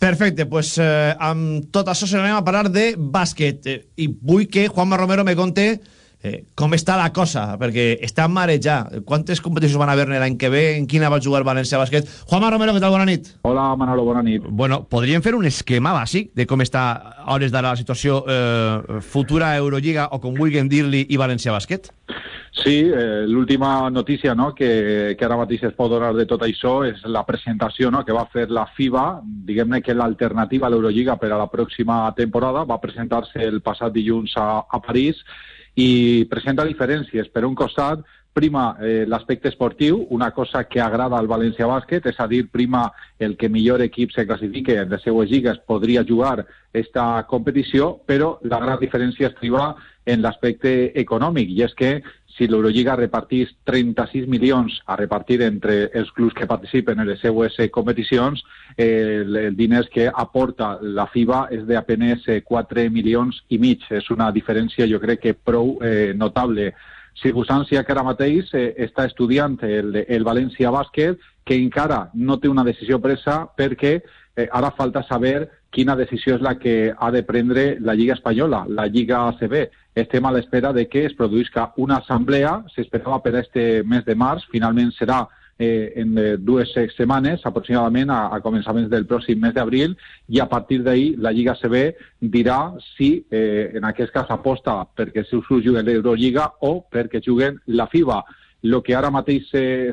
Perfecte, pues eh, amb tot això se n'anem a parlar de bàsquet eh, i vull que Juanma Romero me conte eh, com està la cosa, perquè està marejat. Quantes competicions van haver l'any que ve? En quina va jugar València Bàsquet? Juanma Romero, què tal? Bona nit. Hola, Manolo, bona nit. Bueno, podríem fer un esquema bàsic de com està a hores d'ara la situació eh, futura Eurolliga o com vulguin dir-li i València Bàsquet? Sí, eh, l'última notícia no, que, que ara mateix es pot donar de tot això és la presentació no, que va fer la FIBA, diguem-ne que l'alternativa a l'Eurolliga per a la pròxima temporada va presentar-se el passat dilluns a, a París i presenta diferències. Per un costat, prima eh, l'aspecte esportiu, una cosa que agrada al València Bàsquet, és a dir, prima el que millor equip se classifique les seues lligues podria jugar esta competició, però la gran diferència estriba en l'aspecte econòmic, i és que si l'Eurolliga repartís 36 milions a repartir entre els clubs que participen en les seues eh, competicions, eh, el, el diners que aporta la FIBA és de apenas eh, 4 milions i mig. És una diferència, jo crec que prou eh, notable. Circumstància que ara mateix eh, està estudiant el, el València Bàsquet, que encara no té una decisió presa perquè eh, ara falta saber quina decisió és la que ha de prendre la Lliga Espanyola, la Lliga ACB. Estem a l'espera de que es produïsca una assemblea, s'esperava per este mes de març, finalment serà eh, en eh, dues setmanes, aproximadament a, a començaments del pròxim mes d'abril, i a partir d'ahir la Lliga CB dirà si eh, en aquest cas aposta perquè seus clubs juguen l'Eurolliga o perquè juguen la FIBA. El que ara mateix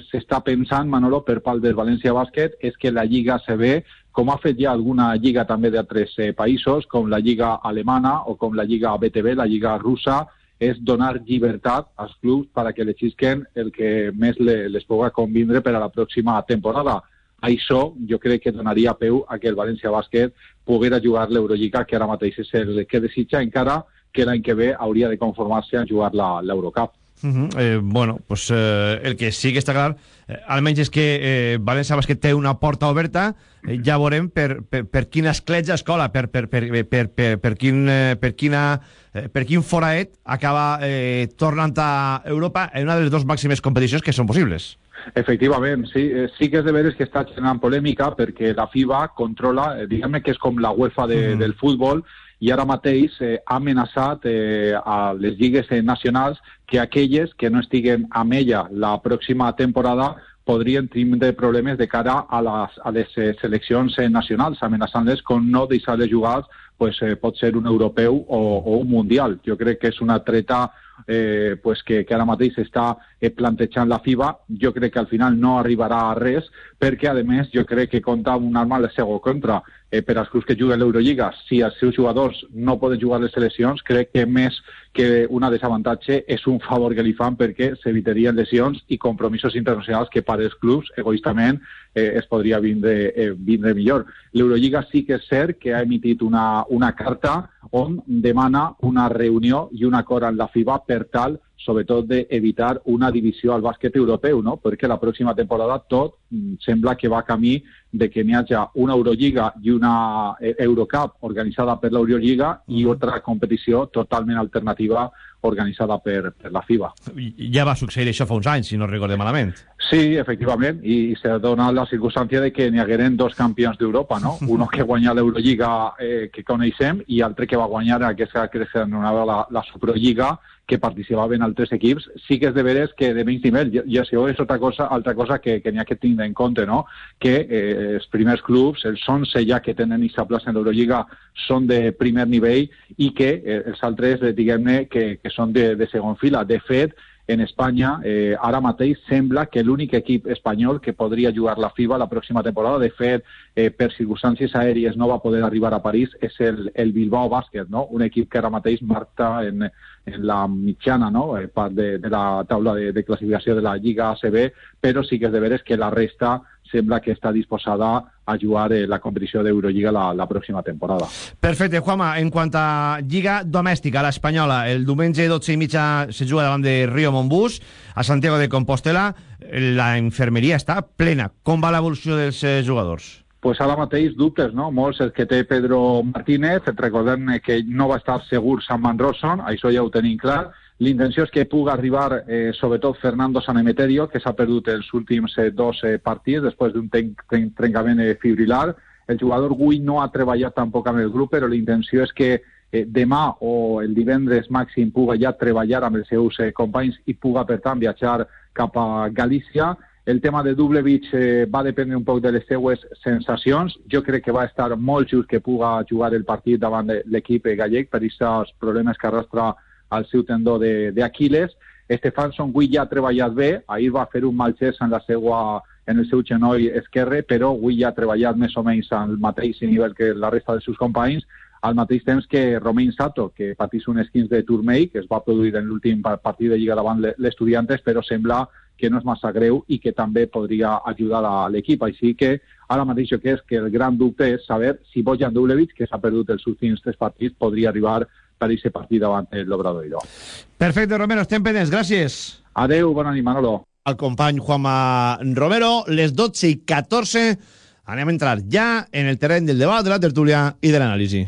s'està pensant, Manolo, per part del València Bàsquet, és que la Lliga CB, com ha fet ja alguna lliga també d'altres eh, països, com la Lliga Alemana o com la Lliga BTB, la Lliga Russa, és donar llibertat als clubs per a que l'exisquen el que més le, les pugui convindre per a la pròxima temporada. Això jo crec que donaria peu a que el València Bàsquet poguera jugar l'Eurolliga, que ara mateix és el que desitja, encara que l'any que ve hauria de conformar-se a jugar l'Eurocup. Uh -huh. eh, bueno, pues, eh, el que sí que està clar, eh, almenys és que eh, València Bàsquet té una porta oberta, eh, ja veurem per, per, per quina escletja escola, per, per, per, per, per, per, quin, eh, per, quina, eh, per quin foraet acaba eh, tornant a Europa en una de les dues màximes competicions que són possibles. Efectivament, sí, eh, sí que és de veres que està generant polèmica perquè la FIBA controla, eh, diguem que és com la UEFA de, mm. del futbol, i ara mateix eh, ha amenaçat eh, a les lligues nacionals que aquelles que no estiguen amb ella la pròxima temporada podrien tindre problemes de cara a les, a les eh, seleccions eh, nacionals, amenaçant-les con no deixar-les jugar pues, eh, pot ser un europeu o, o un mundial. Jo crec que és una treta eh, pues que, que ara mateix està eh, plantejant la FIBA, jo crec que al final no arribarà a res, perquè a més jo crec que compta un arma de seu contra eh, per als clubs que juguen l'Eurolliga. Si els seus jugadors no poden jugar les seleccions, crec que més que una desavantatge és un favor que li fan perquè s'evitarien lesions i compromisos internacionals que per als clubs, egoistament, eh, es podria vindre, eh, vindre millor. L'Eurolliga sí que és cert que ha emitit una, una carta on demana una reunió i un acord amb la FIBA per tal sobretot d'evitar una divisió al bàsquet europeu, no? perquè la pròxima temporada tot sembla que va camí de que n'hi hagi una Eurolliga i una eh, Eurocup organitzada per l'Eurolliga i altra competició totalment alternativa organitzada per, per la FIBA. Ja va succeir això fa uns anys, si no recordem malament. Sí, efectivament, i, s'ha donat la circumstància de que n'hi hagueren dos campions d'Europa, no? Uno que guanya l'Eurolliga eh, que coneixem i altre que va guanyar aquesta que s'anomenava la, la Superliga que participaven altres equips, sí que és de veres que de menys nivell, i, això és altra cosa, altra cosa que, que n'hi ha que tindre en compte, no? que eh, els primers clubs, els 11 ja que tenen aquesta plaça en l'Eurolliga, són de primer nivell i que eh, els altres, eh, diguem-ne, que, que són de, de segon fila. De fet, en Espanya, eh, ara mateix sembla que l'únic equip espanyol que podria jugar la FIBA la pròxima temporada, de fet, eh, per circumstàncies aèries no va poder arribar a París, és el, el Bilbao Bàsquet, no? un equip que ara mateix marca en, en la mitjana no? eh, part de, de la taula de, de classificació de la Lliga ACB, però sí que és de veres que la resta sembla que està disposada a jugar eh, la competició d'Eurolliga la, la pròxima temporada. Perfecte, Juanma. En quant a Lliga domèstica, l'Espanyola, el diumenge 12 i mitja se juga davant de Río Montbús, a Santiago de Compostela. La infermeria està plena. Com va l'evolució dels eh, jugadors? pues ara mateix dubtes, no? Molts els que té Pedro Martínez, recordem que no va estar segur Sant Van Rosson, això ja ho tenim clar, L'intenció és que pugui arribar, eh, sobretot, Fernando Sanemeterio, que s'ha perdut els últims eh, dos eh, partits després d'un trencament eh, fibrilar. El jugador Gui no ha treballat tampoc amb el grup, però l'intenció és que eh, demà o el divendres màxim pugui ja treballar amb els seus eh, companys i pugui, per tant, viatjar cap a Galícia. El tema de Dublevich eh, va dependre un poc de les seues sensacions. Jo crec que va estar molt just que pugui jugar el partit davant de l'equip gallec per aquests problemes que arrastra al seu tendó d'Aquiles. Stefanson avui ja ha treballat bé, ahir va fer un mal gest en, la seua, en el seu genoll esquerre, però avui ja ha treballat més o menys al mateix nivell que la resta dels seus companys, al mateix temps que Romain Sato, que patís un esquins de turmei, que es va produir en l'últim partit de Lliga davant l'Estudiantes, però sembla que no és massa greu i que també podria ajudar a l'equip. Així que ara mateix jo crec que el gran dubte és saber si Bojan Dublevich, que s'ha perdut els últims tres partits, podria arribar per aquest partit davant l'Obradoiro. Perfecte, Romero, estem pendents, gràcies. Adeu, bona nit, Manolo. El company Juanma Romero, les 12 i 14, anem a entrar ja en el terreny del debat, de la tertúlia i de l'anàlisi.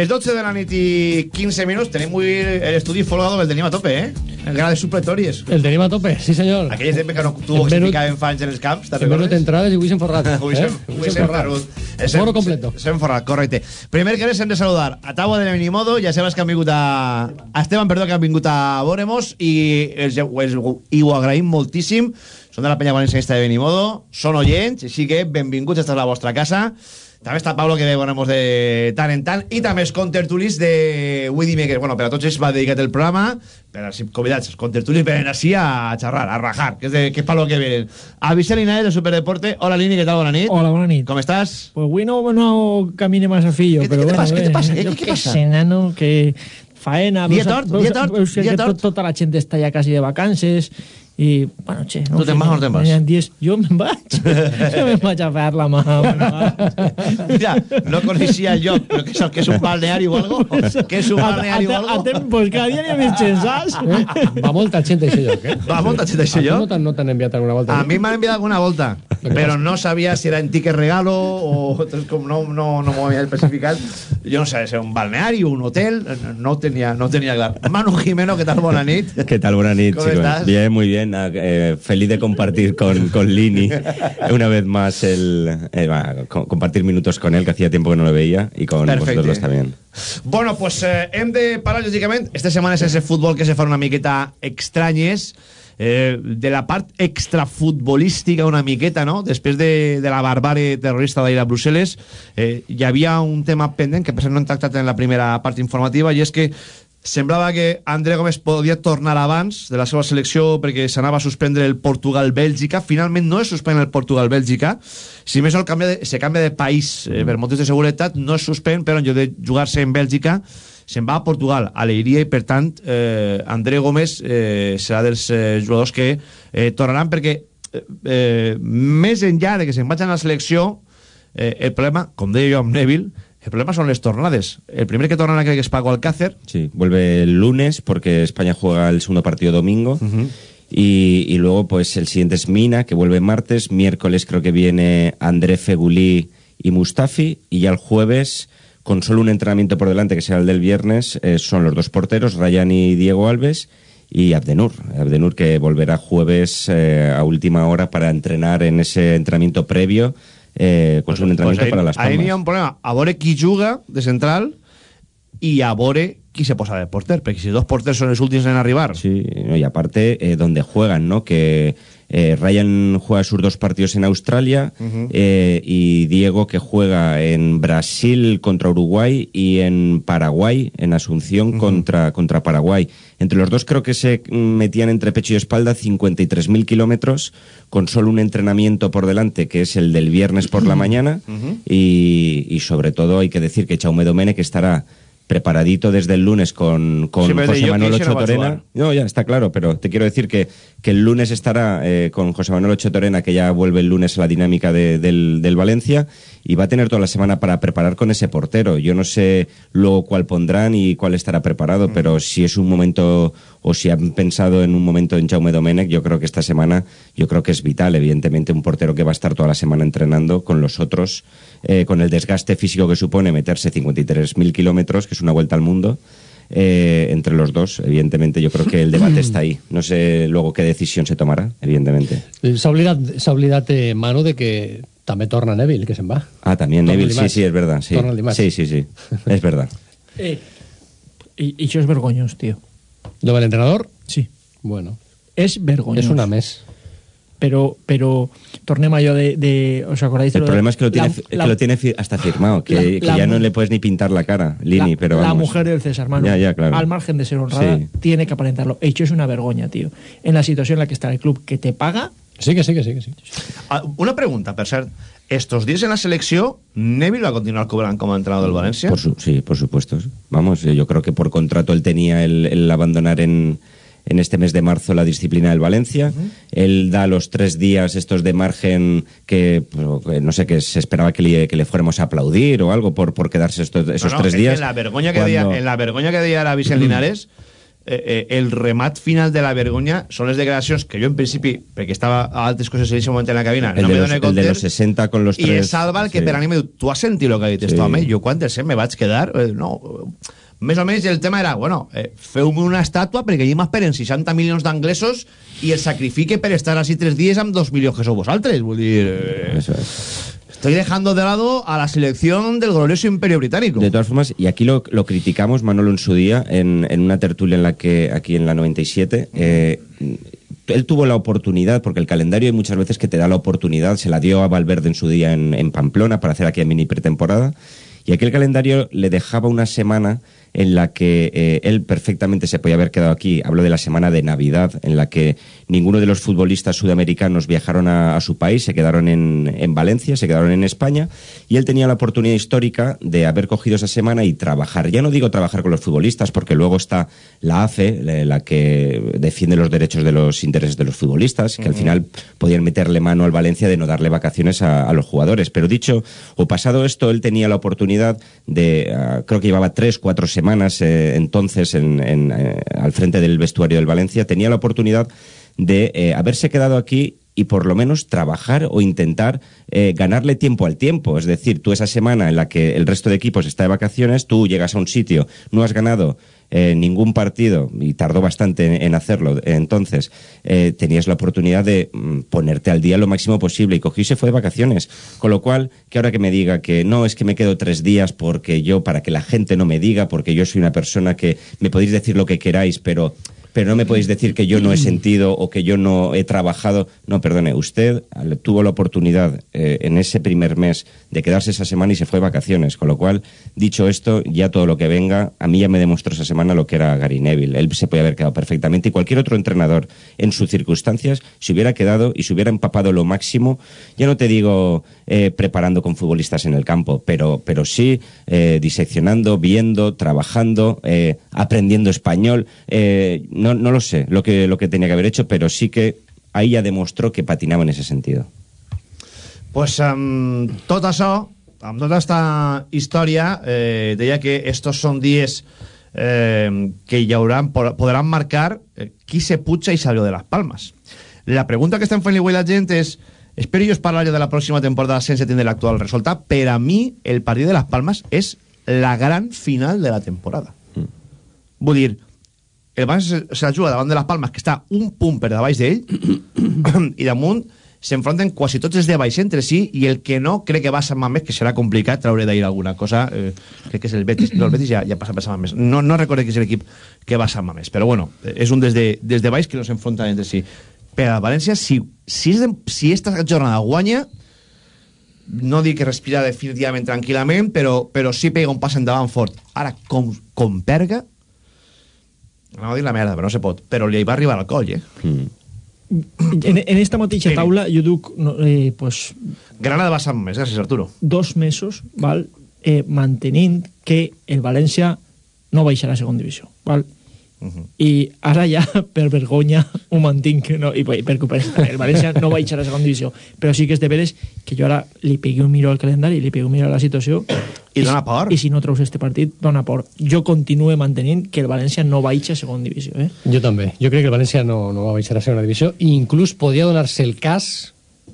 Les 12 de la nit i 15 minuts tenim avui l'estudi folgado que el tenim a tope, eh? El grado de supletòries. El tenim a tope, sí senyor. Aquelles d'època que no tuvo que se ficaven fans en els camps, te'n En menut recordes? entrades i avui s'han forrat. Avui avui s'hem forrat. Foro completo. S'hem forrat, correcte. Primer que res hem de saludar a Taua de Benimodo, ja sabes que han vingut a... a Esteban, perdó, que han vingut a Voremos i, els, els, i ho agraïm moltíssim. Són de la penya valencianista de Benimodo, són oients, així que benvinguts, esta és la vostra casa. També està Pablo, que veuremos de tant en tant, i també els contertulis de Woody Maker. Bueno, per a tots ells va dedicat el programa, per als convidats, els contertulis venen així a xerrar, a rajar, que és, de, que és Pablo que venen. A Vicent Linares, de Superdeporte. Hola, Lini, què tal? Bona nit. Hola, bona nit. Com estàs? Pues avui no, no camine massa fillo, ¿Qué te- però te bueno? ¿Qué te pasa? ¿Qué- jo qué què pasa? sé, nano, que faena... Dia tort, dia tort, dia tort. tot- Tota la gent està ja quasi de vacances i, bueno, che... Tu te'n vas o no te'n vas? Dies, jo me'n vaig. jo me'n vaig a fer la mà. Mira, no coneixia el lloc, però que és, que és un balneari o algo? Que és un balneari o algo? A tempos, cada dia n'hi ha més xensats. Va molta gent a aquest lloc, eh? Va molta gent a aquest A tu lloc? No t'han no enviat alguna volta? A mi m'han enviat alguna volta, però no sabia si era en ticket regalo o com no, no, no m'ho havia especificat. Jo no sé si era un balneari o un hotel, no tenia, no tenia clar. Manu Jimeno, què tal? Bona nit. ¿Qué tal? Noches, ¿Cómo chicos. estás? Bien, muy bien. Eh, feliz de compartir con, con Lini una vez más el eh, va, co- compartir minutos con él, que hacía tiempo que no lo veía, y con Perfecte. vosotros dos también. Bueno, pues eh, hem de parar, lògicament. Esta setmana és ese futbol que se fa una miqueta estranyes. Eh, de la part extrafutbolística una miqueta, no? Després de, de la barbàrie terrorista d'ahir a Brussel·les, eh, hi havia un tema pendent que per no hem tractat en la primera part informativa i és que semblava que André Gómez podia tornar abans de la seva selecció perquè s'anava a suspendre el Portugal-Bèlgica. Finalment no es suspèn el Portugal-Bèlgica. Si més no, canvia de, se canvia de país eh, per motius de seguretat, no es suspèn, però en lloc de jugar-se en Bèlgica, se'n va a Portugal, a Leiria, i per tant, eh, André Gómez eh, serà dels eh, jugadors que eh, tornaran perquè eh, eh, més enllà de que se'n vagin a la selecció, eh, el problema, com deia jo amb Neville, el problema són les tornades. El primer que crec que és Paco Alcácer, Sí, vuelve el lunes porque España juega el segundo partido domingo. y, y luego, pues el siguiente es Mina, que vuelve martes. Miércoles creo que viene André Fegulí y Mustafi. Y ya el jueves, con solo un entrenamiento por delante, que será el del viernes, eh, son los dos porteros, Ryan y Diego Alves. Y Abdenur, Abdenur que volverá jueves eh, a última hora para entrenar en ese entrenamiento previo, eh, con un entrenamiento ahí, para las ahí palmas. n'hi ha un problema. A veure qui juga de central i a veure qui se posa de porter, perquè si dos porters són els últims en arribar... Sí, y aparte eh, donde juegan, ¿no? Que eh, Ryan juega sus dos partidos en Australia eh, y Diego que juega en Brasil contra Uruguay y en Paraguay, en Asunción contra, contra Paraguay. Entre los dos creo que se metían entre pecho y espalda 53.000 kilómetros con solo un entrenamiento por delante, que es el del viernes por la mañana. y, y sobre todo hay que decir que Chaume Domene que estará preparadito desde el lunes con, con Sí, José Manuel Ocho Torena. No, ya está claro, pero te quiero decir que, que el lunes estará eh, con José Manuel Ocho Torena, que ya vuelve el lunes a la dinámica de- del, del Valencia, y va a tener toda la semana para preparar con ese portero. Yo no sé luego cuál pondrán y cuál estará preparado, Mm. pero si es un momento, o si han pensado en un momento en Jaume Domenech, yo creo que esta semana, yo creo que es vital, evidentemente, un portero que va a estar toda la semana entrenando con los otros, eh, con el desgaste físico que supone meterse 53.000 kilómetros, que es una vuelta al mundo, eh, entre los dos, evidentemente yo creo que el debate está ahí. No sé luego qué decisión se tomará, evidentemente. S'ha oblidat, eh, Manu, de que també torna Neville, que se'n va. Ah, también Torna Neville, sí, sí, es verdad. Sí, Torna sí, sí, sí, es verdad. Eh, i, I això és vergonyós, tio. ¿Lo del entrenador? Sí. Bueno. És vergonyós. És una més. Però tornem a allò de... de ¿Os acordáis de El de- problema es que lo tiene, la- que lo tiene hasta firmado, que, la- que la ya no le puedes ni pintar la cara, Lini, la, pero la mujer del César Manu, Ya, ya, claro. al margen de ser honrada, Sí. tiene que aparentarlo. Hecho es una vergoña, tío. En la situación en la que está el club que te paga, Sí, que sí, que sí, que sí. Ah, Una pregunta, per cert. Estos días en la selecció, Neville va a continuar cobrant com a entrenador del València? Por su- sí, por supuesto. Vamos, eh, yo creo que por contrato él tenía el, el abandonar en, en este mes de marzo la disciplina del Valencia. Él da los tres días estos de margen que, no sé, que se esperaba que le, que le fuéramos a aplaudir o algo por, por quedarse estos, esos No, no, tres es días. En la vergonya que, Cuando- deia, en la vergonya que ara Vicent Linares, eh, eh, el remat final de la vergonya són les declaracions que jo en principi, perquè estava a altres coses en aquest moment en la cabina, El, no de me los, doné el de compte los 60 con los i és el que sí. per a mi me diu, tu has sentit el que ha dit Sí. esto, home? Jo quan tercer me vaig quedar, eh, no, eh, més o menys el tema era, bueno, eh, feu-me una estàtua perquè allí m'esperen 60 milions d'anglesos i el sacrifique per estar així tres dies amb dos milions que sou vosaltres, vull dir... Eh, Eso es. Estoy dejando de lado a la selección del glorioso imperio británico. De todas formas, y aquí lo, lo criticamos, Manolo, en su día, en, en una tertulia en la que, aquí en la 97, eh, él tuvo la oportunidad, porque el calendario hay muchas veces que te da la oportunidad, se la dio a Valverde en su día en, en Pamplona para hacer aquella mini pretemporada, y aquel calendario le dejaba una semana en la que eh, él perfectamente se podía haber quedado aquí. Hablo de la semana de Navidad, en la que ninguno de los futbolistas sudamericanos viajaron a, a su país, se quedaron en, en Valencia, se quedaron en España, y él tenía la oportunidad histórica de haber cogido esa semana y trabajar. Ya no digo trabajar con los futbolistas, porque luego está la AFE, la- que defiende los derechos de los intereses de los futbolistas, que al final podían meterle mano al Valencia de no darle vacaciones a, a los jugadores. Pero dicho o pasado esto, él tenía la oportunidad de, ah, creo que llevaba tres, cuatro semanas eh, entonces en- en, eh, al frente del vestuario del Valencia, tenía la oportunidad de eh, haberse quedado aquí y por lo menos trabajar o intentar ganarle tiempo al tiempo. Es decir, tú esa semana en la que el resto de equipos está de vacaciones, tú llegas a un sitio, no has ganado eh, ningún partido y tardó bastante en, hacerlo. Entonces, eh, tenías la oportunidad de mm, ponerte al día lo máximo posible y cogí se fue de vacaciones. Con lo cual, que ahora que me diga que no, es que me quedo tres días porque yo, para que la gente no me diga, porque yo soy una persona que me podéis decir lo que queráis, pero pero no me podéis decir que yo no he sentido o que yo no he trabajado. No, perdone, usted tuvo la oportunidad eh, en ese primer mes de quedarse esa semana y se fue de vacaciones. Con lo cual, dicho esto, ya todo lo que venga, a mí ya me demostró esa semana lo que era Gary Neville. Él se podía haber quedado perfectamente y cualquier otro entrenador en sus circunstancias se hubiera quedado y se hubiera empapado lo máximo. Ya no te digo eh, preparando con futbolistas en el campo, pero, pero sí eh, diseccionando, viendo, trabajando, eh, aprendiendo español. Eh, no, no lo sé lo que, lo que tenía que haber hecho, pero sí que ahí ya demostró que patinaba en ese sentido. Pues amb tot això, amb tota aquesta història, eh, deia que estos són dies eh, que hi haurà, po- podran marcar eh, qui se puja i salió de les Palmes. La pregunta que estem fent avui la gent és espero jo parlar de la pròxima temporada sense tindre l'actual resultat. Per a mi, el partit de les Palmes és la gran final de la temporada. Vull dir, el València se, se la juga davant de les Palmes, que està un punt per davall d'ell, i damunt s'enfronten quasi tots els de baix entre si i el que no crec que va a Sant Mamés que serà complicat treure d'ahir alguna cosa eh, crec que és el Betis, no, el Betis ja, ja passa per Sant Mamés no, no recordo que és l'equip que va a Sant Mamés però bueno, eh, és un des de, des de baix que no s'enfronten entre si per a València si, si, és de, si esta jornada guanya no dic que respira definitivament tranquil·lament però, però sí pega un pas endavant fort ara com, com perga no dir la merda, però no se pot però li va arribar al coll eh? En, en esta mateixa taula jo duc no, eh, pues, Granada va a Sant Mamés, gràcies Arturo dos mesos val, eh, mantenint que el València no baixarà a segona divisió. Val? I ara ja, per vergonya, ho mantinc, no, i per, culpa- el València no baixarà a segona divisió. Però sí que és de veres que jo ara li pegui un miro al calendari, li pegui un miro a la situació... I dona por. I si no treus este partit, dona por. Jo continuo mantenint que el València no baixa a segona divisió. Eh? Jo també. Jo crec que el València no, no va baixar a segona divisió i inclús podria donar-se el cas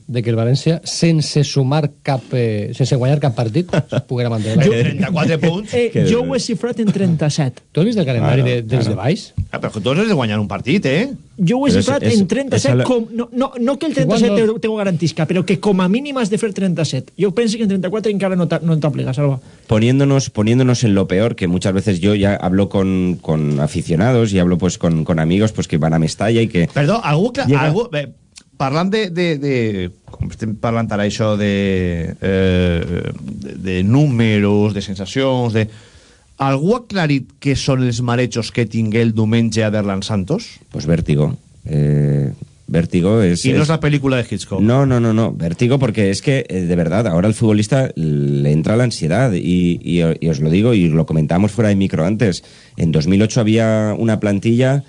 de que el València, sense sumar cap... Eh, sense guanyar cap partit, es poguera mantenir. Jo- 34 punts Eh, jo ho he xifrat en 37. Tu has vist el calendari Claro, de, dels claro. de baix? Ah, però tu has de guanyar un partit, eh? Jo ho he és- xifrat és- en 37, és la- com, no, no, no que el Igual 37 no- no... te ho garantisca, però que com a mínim has de fer 37. Jo penso que en 34 encara no t'a- no t'aplega, Salva. poniéndonos, poniéndonos en lo peor, que muchas veces yo ya hablo con, con aficionados y hablo pues con, con amigos pues que van a Mestalla y que... Perdó, algú... Que, Llega- algú bé, parlant de, de, de... Com estem parlant ara això de, eh, de, de números, de sensacions, de... Algú ha aclarit què són els marejos que tingué el diumenge a Derlan Santos? Pues vértigo. Eh, vértigo es... I no es- és la pel·lícula de Hitchcock. No, no, no, no. Vértigo porque es que, eh, de verdad, ahora al futbolista le entra la ansiedad. Y, y- y os lo digo, y lo comentamos fuera de micro antes. En 2008 había una plantilla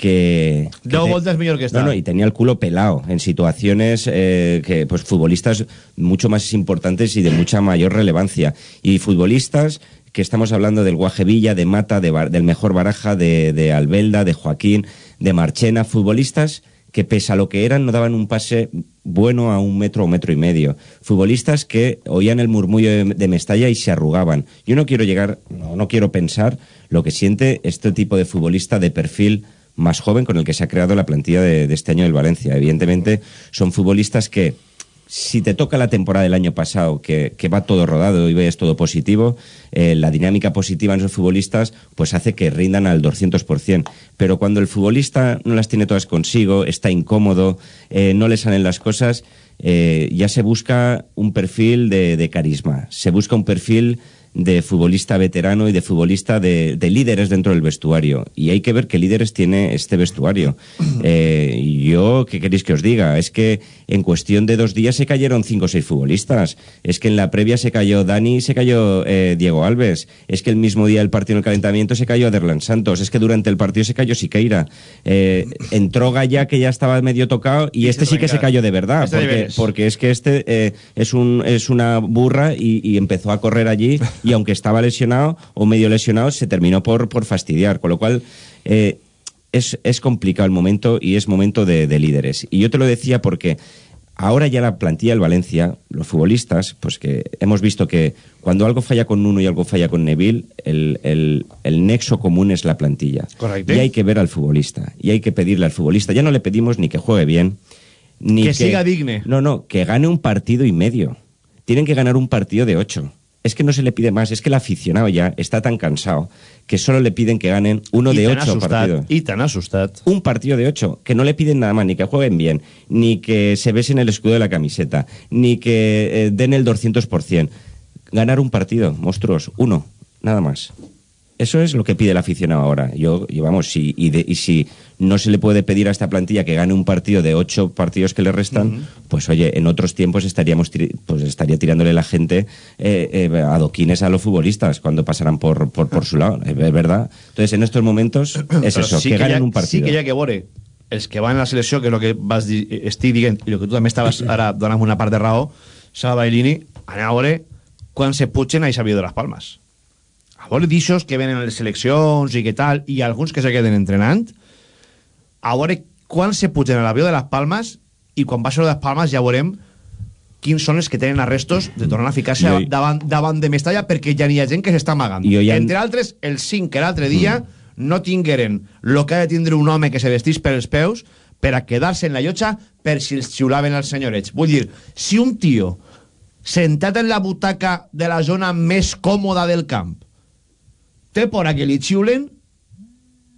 que... que Deu voltes millor que esta. No, no, y tenía el culo pelado en situaciones eh, que, pues, futbolistas mucho más importantes y de mucha mayor relevancia. Y futbolistas que estamos hablando del Guajevilla, de Mata, de Bar- del mejor Baraja, de, de Albelda, de Joaquín, de Marchena, futbolistas que pese a lo que eran no daban un pase bueno a un metro o metro y medio. Futbolistas que oían el murmullo de, de Mestalla y se arrugaban. Yo no quiero llegar, no, no quiero pensar lo que siente este tipo de futbolista de perfil más joven con el que se ha creado la plantilla de, este año del Valencia. Evidentemente son futbolistas que si te toca la temporada del año pasado, que, que va todo rodado y ves todo positivo, eh, la dinámica positiva en esos futbolistas pues hace que rindan al 200%. Pero cuando el futbolista no las tiene todas consigo, está incómodo, eh, no le salen las cosas, eh, ya se busca un perfil de carisma, se busca un perfil de futbolista veterano y de futbolista de, de líderes dentro del vestuario. Y hay que ver qué líderes tiene este vestuario. Eh, y yo, ¿qué queréis que os diga? Es que en cuestión de dos días se cayeron cinco o seis futbolistas. Es que en la previa se cayó Dani y se cayó eh, Diego Alves. Es que el mismo día del partido en el calentamiento se cayó Aderlan Santos. Es que durante el partido se cayó Siqueira. Eh, entró Gaya que ya estaba medio tocado y, Y este sí que se cayó de verdad. Este porque, porque es que este eh, es, un, es una burra y, y empezó a correr allí y aunque estaba lesionado o medio lesionado se terminó por, por fastidiar. Con lo cual eh, es, es complicado el momento y es momento de, de líderes. Y yo te lo decía porque ahora ya la plantilla del Valencia, los futbolistas, pues que hemos visto que cuando algo falla con uno y algo falla con Neville, el, el- el nexo común es la plantilla. Correcto. Y hay que ver al futbolista. Y hay que pedirle al futbolista. Ya no le pedimos ni que juegue bien, ni Que siga digne. No, no, que gane un partido y medio. Tienen que ganar un partido de ocho. Es que no se le pide más, es que el aficionado ya está tan cansado que solo le piden que ganen uno de ocho partidos. I t'han assustat. Un partido de ocho, que no le piden nada más, ni que jueguen bien, ni que se besen el escudo de la camiseta, ni que eh, den el 200%. Ganar un partido, monstruos, uno, nada más. Eso es lo que pide el aficionado ahora. Yo, y vamos, si, y, de- y si no se le puede pedir a esta plantilla que gane un partido de ocho partidos que le restan, pues oye, en otros tiempos estaríamos pues estaría tirándole la gente eh, eh, adoquines a los futbolistas cuando pasaran por, por, por su lado, es verdad. Entonces, en estos momentos es Però eso, sí que que ganen ha, un partido. Sí que ha que veure els que van a la selecció, que és el que vas dir, estic dient, i el que tu també estaves ara donant una part de raó, Sala Bailini, anem a veure quan se pugen a Isabió de les Palmes. A veure d'aixòs que venen a les seleccions i que tal, i alguns que se queden entrenant, a veure quan se pugen a l'avió de les Palmes i quan baixen de les Palmes ja veurem quins són els que tenen arrestos de tornar a ficar-se Jo- davant, davant de Mestalla perquè ja n'hi ha gent que s'està amagant. Jo ja- Entre altres, els cinc que l'altre dia no tingueren el que ha de tindre un home que se vestís per els peus per a quedar-se en la llotja per si els xiulaven els senyorets. Vull dir, si un tio sentat en la butaca de la zona més còmoda del camp té por a que li xiulen,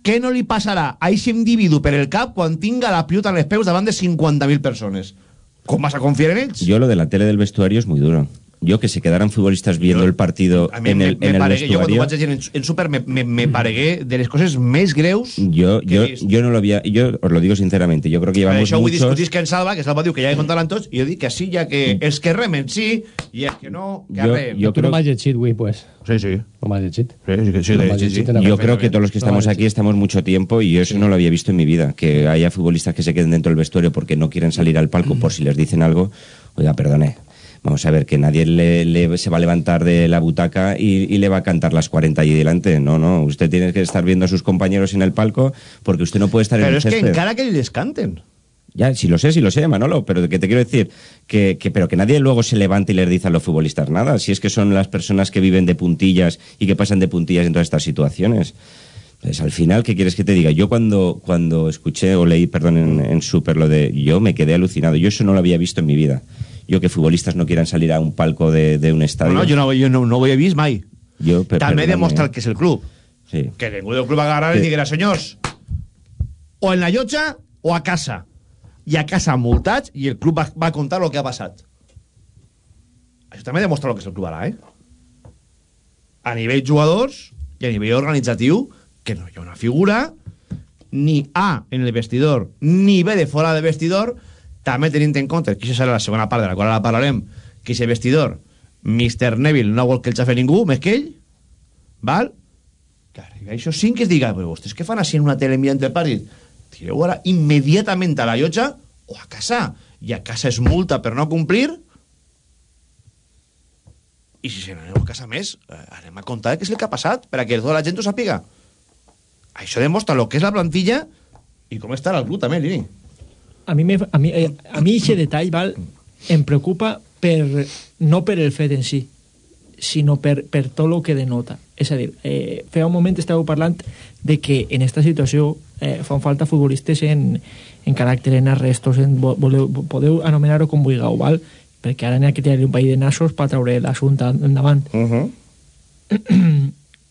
què no li passarà a aquest individu per el cap quan tinga la pilota en els peus davant de 50.000 persones? Com vas a confiar en ells? Yo lo de la tele del vestuario es muy duro. Yo que se quedaran futbolistas viendo el partido A mi en me, el, me en el paregué, jo quan ho vestuario. vaig llegir en, en súper me, me, me paregué de les coses més greus Yo, yo, yo no lo había, yo os lo digo sinceramente, yo creo que llevamos això muchos... discutir que en Salva, que Salva diu que ja he contat tots, i jo dic que sí, ja que els que remen sí, i els que no, que Jo- arreen. jo Tú no me has llegit, güey, pues. Sí, sí. No me has llegit. Sí, sí, sí, No sí, me sí, sí. Yo creo que todos los que no estamos me has aquí estamos mucho tiempo y yo eso no lo había visto en mi vida. Que haya futbolistas que se queden dentro del vestuario porque no quieren salir al palco por si les dicen algo. Oiga, perdone. Vamos a ver, que nadie le, le- se va a levantar de la butaca y, y le va a cantar las 40 allí delante. No, no. Usted tiene que estar viendo a sus compañeros en el palco porque usted no puede estar en el és que césped. encara que les canten. Ya, si lo sé, si lo sé, Manolo, pero que te quiero decir que, que- pero que nadie luego se levante y les dice a los futbolistas nada, si es que son las personas que viven de puntillas y que pasan de puntillas en todas estas situaciones. Pues al final, ¿qué quieres que te diga? Yo cuando, cuando escuché o leí, perdón, en, en Super lo de yo me quedé alucinado. Yo eso no lo había visto en mi vida. Yo que futbolistas no quieran salir a un palco de, de un No, estadio. no, jo no, jo no, no ho he vist mai. Yo, per- També demostra el que és el club. Sí. Que ningú del club agarrar i Sí. diguera, senyors, o en la llotja o a casa. I a casa multats i el club va, va contar el que ha passat. Això també demostra el que és el club ara, eh? A nivell jugadors i a nivell organitzatiu, que no hi ha una figura ni A en el vestidor ni B de fora del vestidor, també tenint en compte, que això serà la segona part de la qual ara parlarem, que aquest vestidor, Mr. Neville no vol que el xafe ningú, més que ell, val? Que arriba això sí que es diga, però vostès què fan així en una tele mirant el partit? Tireu ara immediatament a la llotja o a casa. I a casa és multa per no complir. i si se n'aneu a casa més, eh, anem a contar què és el que ha passat, per a que tota la gent ho sàpiga. Això demostra el que és la plantilla i com està el club també, Lini. A mi, me, a mi, eh, a mi aquest detall val, em preocupa per, no per el fet en si, sinó per, per tot el que denota. És a dir, eh, feia un moment estàveu parlant de que en aquesta situació eh, fan falta futbolistes en, en caràcter, en arrestos, en, vo- voleu, podeu anomenar-ho com vulgueu, val? perquè ara n'hi ha que tenir un país de nassos per treure l'assumpte endavant. Uh -huh.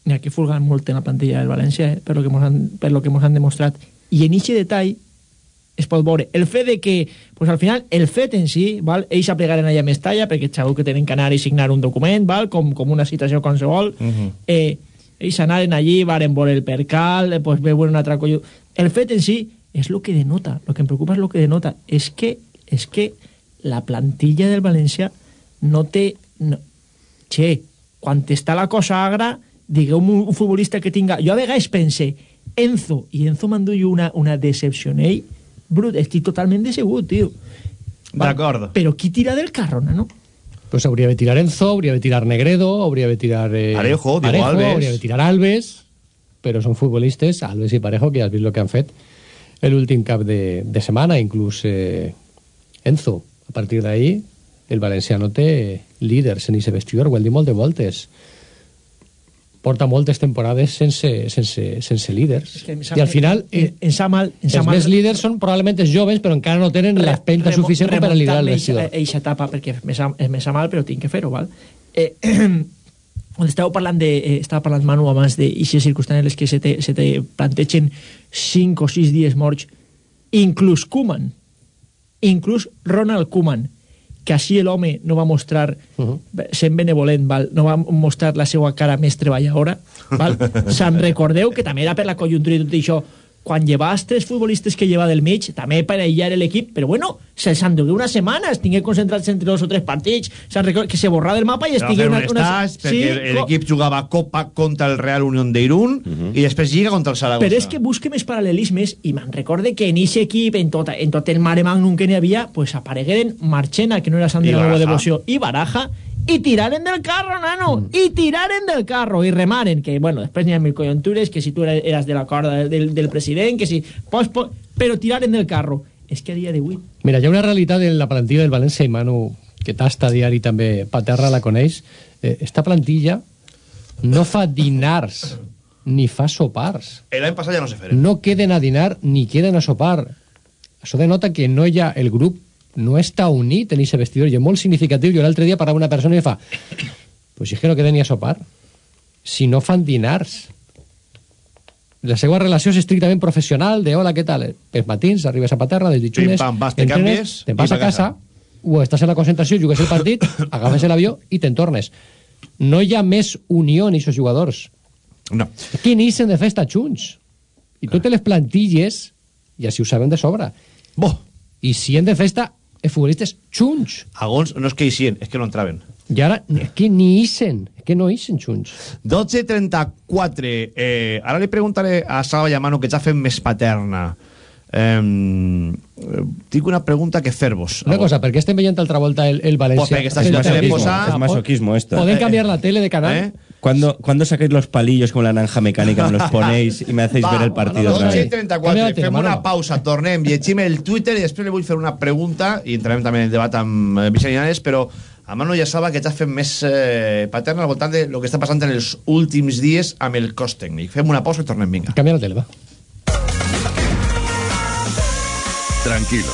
N'hi ha que furgar molt en la plantilla del València, eh, per, lo que mos han, per lo que ens han demostrat. I en aquest detall es pot veure el fet de que, pues, al final, el fet en si, val? ells aplegaren allà a Mestalla, perquè sabeu que tenen que anar i signar un document, val? Com, com una citació qualsevol, Uh -huh. eh, ells anaren allí, varen veure el percal, eh, pues, veuen un altre colló... El fet en si és el que denota, el que em preocupa és el que denota, és que, és que la plantilla del València no té... No, che, quan està la cosa agra, digueu-me un, un futbolista que tinga... Jo a vegades pense, Enzo, i Enzo m'enduio una, una decepció en ell, brut, estic totalment decebut, tio. D'acord. Però qui tira del carro, no? Pues hauria de tirar Enzo, hauria de tirar Negredo, hauria de tirar... Eh, Parejo, Diego Alves. Hauria de tirar Alves, però són futbolistes, Alves i Parejo, que ja has vist el que han fet l'últim cap de, de setmana, inclús eh, Enzo. A partir d'ahí, el valenciano té líders en aquest vestidor, ho hem dit molt de voltes. Porta moltes temporades sense, sense, sense líders. que em I al final, eh, sap mal... Em els mal més líders són probablement els joves, però encara no tenen Re- l'empenta remo- suficient per a liderar el vestidor. eixa- eixa etapa perquè me sap mal però tinc que fer-ho val? eh, quan estàveu parlant de eh, estava parlant Manu abans d'aquestes circumstàncies en les que se te, se te plantegen 5 o 6 dies morts inclús Koeman inclús Ronald Koeman que així l'home no va mostrar uh -huh. sent benevolent, val? no va mostrar la seva cara més treballadora val? se'n recordeu que també era per la conjuntura i tot això quan llevas tres futbolistes que lleva del mig, també per aïllar l'equip, però bueno, se'ls endugué una setmana, estigué concentrats entre dos o tres partits, que se borra del mapa i estigué una... una... perquè l'equip jugava Copa contra el Real Unión de Irún i després Lliga contra el Saragossa. Però és que busque més paral·lelismes i me'n recorde que en aquest equip, en tot, en tot el mare magnum que n'hi havia, pues aparegueren Marchena, que no era sant de I la nova devoció, i Baraja, i tiraren del carro, nano, mm. i tiraren del carro, i remaren, que, bueno, després n'hi ha mil conjuntures, que si eres- eras de la corda del, del president, que si... Pues, pues, però tiraren del carro. És que a dia d'avui... Mira, hi ha una realitat en la plantilla del València i Manu, que tasta a diari també, Paterra la coneix. Eh, esta plantilla no fa dinars ni fa sopars. L'any passat ja no se feia. No queden a dinar ni queden a sopar. Això denota que no hi ha el grup no està unit en aquest vestidor i és molt significatiu. Jo l'altre dia parlava una persona i fa pues si és que no queden ni a sopar si no fan dinars la seva relació és estrictament professional de hola, què tal? Els matins arribes a Paterra, des ditxunes, pam, vas, te entrenes, canvies te'n vas a casa, o estàs en la concentració, jugues el partit, agafes l'avió i te'n tornes. No hi ha més unió en aquests jugadors. No. Que n'hissen de festa junts. I totes les plantilles, i així ho sabem de sobre. Bo. I si hem de festa, els futbolistes junts. Alguns no és que hi és que no entraven. I ara, és que ni hissen, és que no hissen junts. 12.34. Eh, ara li preguntaré a Salva Llamano, que ja fem més paterna. Eh, tinc una pregunta que fer-vos. Una cosa, per què estem veient altra volta el, el València? Pues perquè esta situació de posar... Es masoquismo esto. Podem cambiar la tele de canal? ¿Eh? ¿Cuándo, ¿Cuándo sacáis los palillos como la naranja mecánica, me los ponéis y me hacéis Va, ver el partido otra vez? 12.34. Fem una pausa, tornem, llegim el Twitter i després li vull fer una pregunta i entrarem també en el debat amb eh, Vicent Llanes, però a Manu ja sabe que ja fem més eh, paterna al voltant de lo que està passant en els últims dies amb el cos tècnic. Fem una pausa i tornem, vinga. Canvia la tele, va. Tranquilo,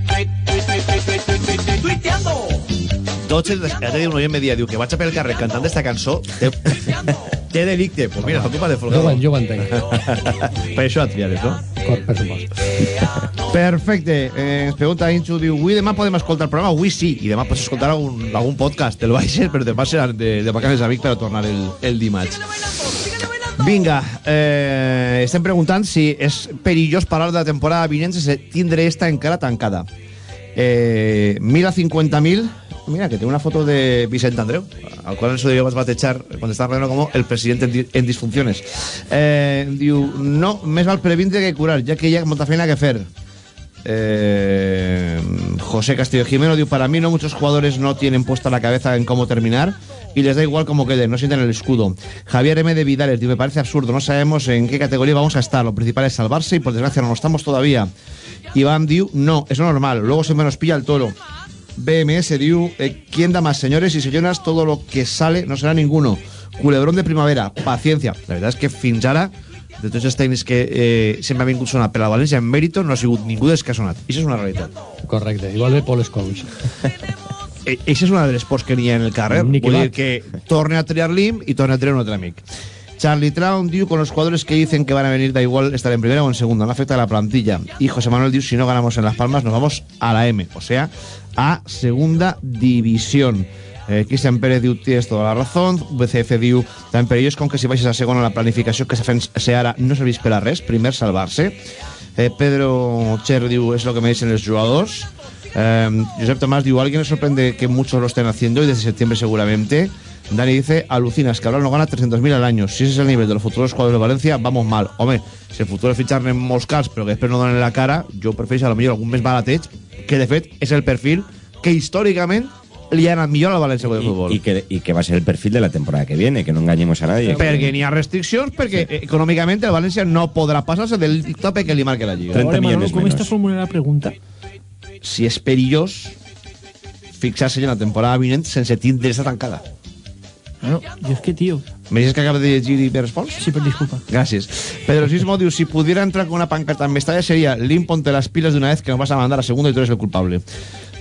Tots els l'altre dia un oient me dia, diu que vaig a pel carrer cantant d'esta cançó, té, té delicte. Pues mira, fa culpa de Folgado. Jo jo ho entenc. per això et fiares, no? Cor, per supost. Perfecte. Eh, ens pregunta Inxu, diu, avui demà podem escoltar el programa? Avui sí, i demà pots escoltar algun, algun podcast, el baixes, però demà serà de, de vacances amic per a tornar el, el dimarts. Vinga, eh, estem preguntant si és perillós parlar de la temporada vinent sense tindre esta encara tancada. Eh, mira 50.000, mira que té una foto de Vicent Andreu, al qual en su dia vaig batejar quan estava rodando com el president en, di- en disfunciones. Eh, diu, no, més val previndre que curar, ja que hi ha molta feina que fer. Eh, José Castillo Jimeno diu, para mí no muchos jugadores no tienen puesta la cabeza en cómo terminar y les da igual cómo queden, no sienten el escudo. Javier M. de Vidales diu, me parece absurdo, no sabemos en qué categoría vamos a estar, lo principal es salvarse y por desgracia no lo estamos todavía. Iván diu, no, es normal, luego se nos pilla el toro. BMS diu, eh, ¿quién da más, señores y señoras? Todo lo que sale no será ninguno. Culebrón de primavera, paciencia. La verdad es que fins ara, de tots els tècnics que eh, sempre han vingut sonat per la València, en mèrit no ha sigut ningú dels que ha sonat. Això és una realitat. Correcte, igual ve Paul Scholes. Eh, Això és una de les pors que n'hi ha en el carrer. Ni que Vull dir que torne a triar l'IM i torne a triar un altre amic. Charlie Traun diu, con los jugadores que dicen que van a venir da igual estar en primera o en segunda, no afecta a la plantilla. Y José Manuel diu, si no ganamos en Las Palmas, nos vamos a la M, o sea, a segunda división. Eh, Cristian Pérez diu, tienes toda la razón. BCF diu, tan perillós com que si baixes a segona la planificació que se fent ara no serveix per a res, primer salvar-se. Eh, Pedro Cher diu, es lo que me dicen los jugadors. Eh, Josep Tomás diu, alguien le sorprende que muchos lo estén haciendo y desde septiembre seguramente. Dani dice, alucinas, que ahora no gana 300.000 al año. Si ese es el nivel de los futuros jugadores de Valencia, vamos mal. Home, si el futuro es ficharne en molts cars, però que després no donen la cara, jo prefereixo a lo millor algun més barateig, que de fet és el perfil que històricament li ha anat millor al València Club de Futbol. Y que, y que va a ser el perfil de la temporada que viene, que no engañemos a nadie. perquè n'hi ha restriccions, perquè eh, econòmicament el València no podrà passar-se del tope que li marque la Lliga. 30 millones ¿Cómo menos. está formulada la pregunta? Si és perillós fixar-se en la temporada vinent sense tindre esta tancada. Bueno, yo es que, tío. ¿Me dices que acabas de llegir y me respons? Sí, pero disculpa. Gracias. Pedro Sismo diu, si pudiera entrar con una pancarta en Mestalla sería Lim, ponte las pilas de una vez que nos vas a mandar a segundo y tú eres el culpable.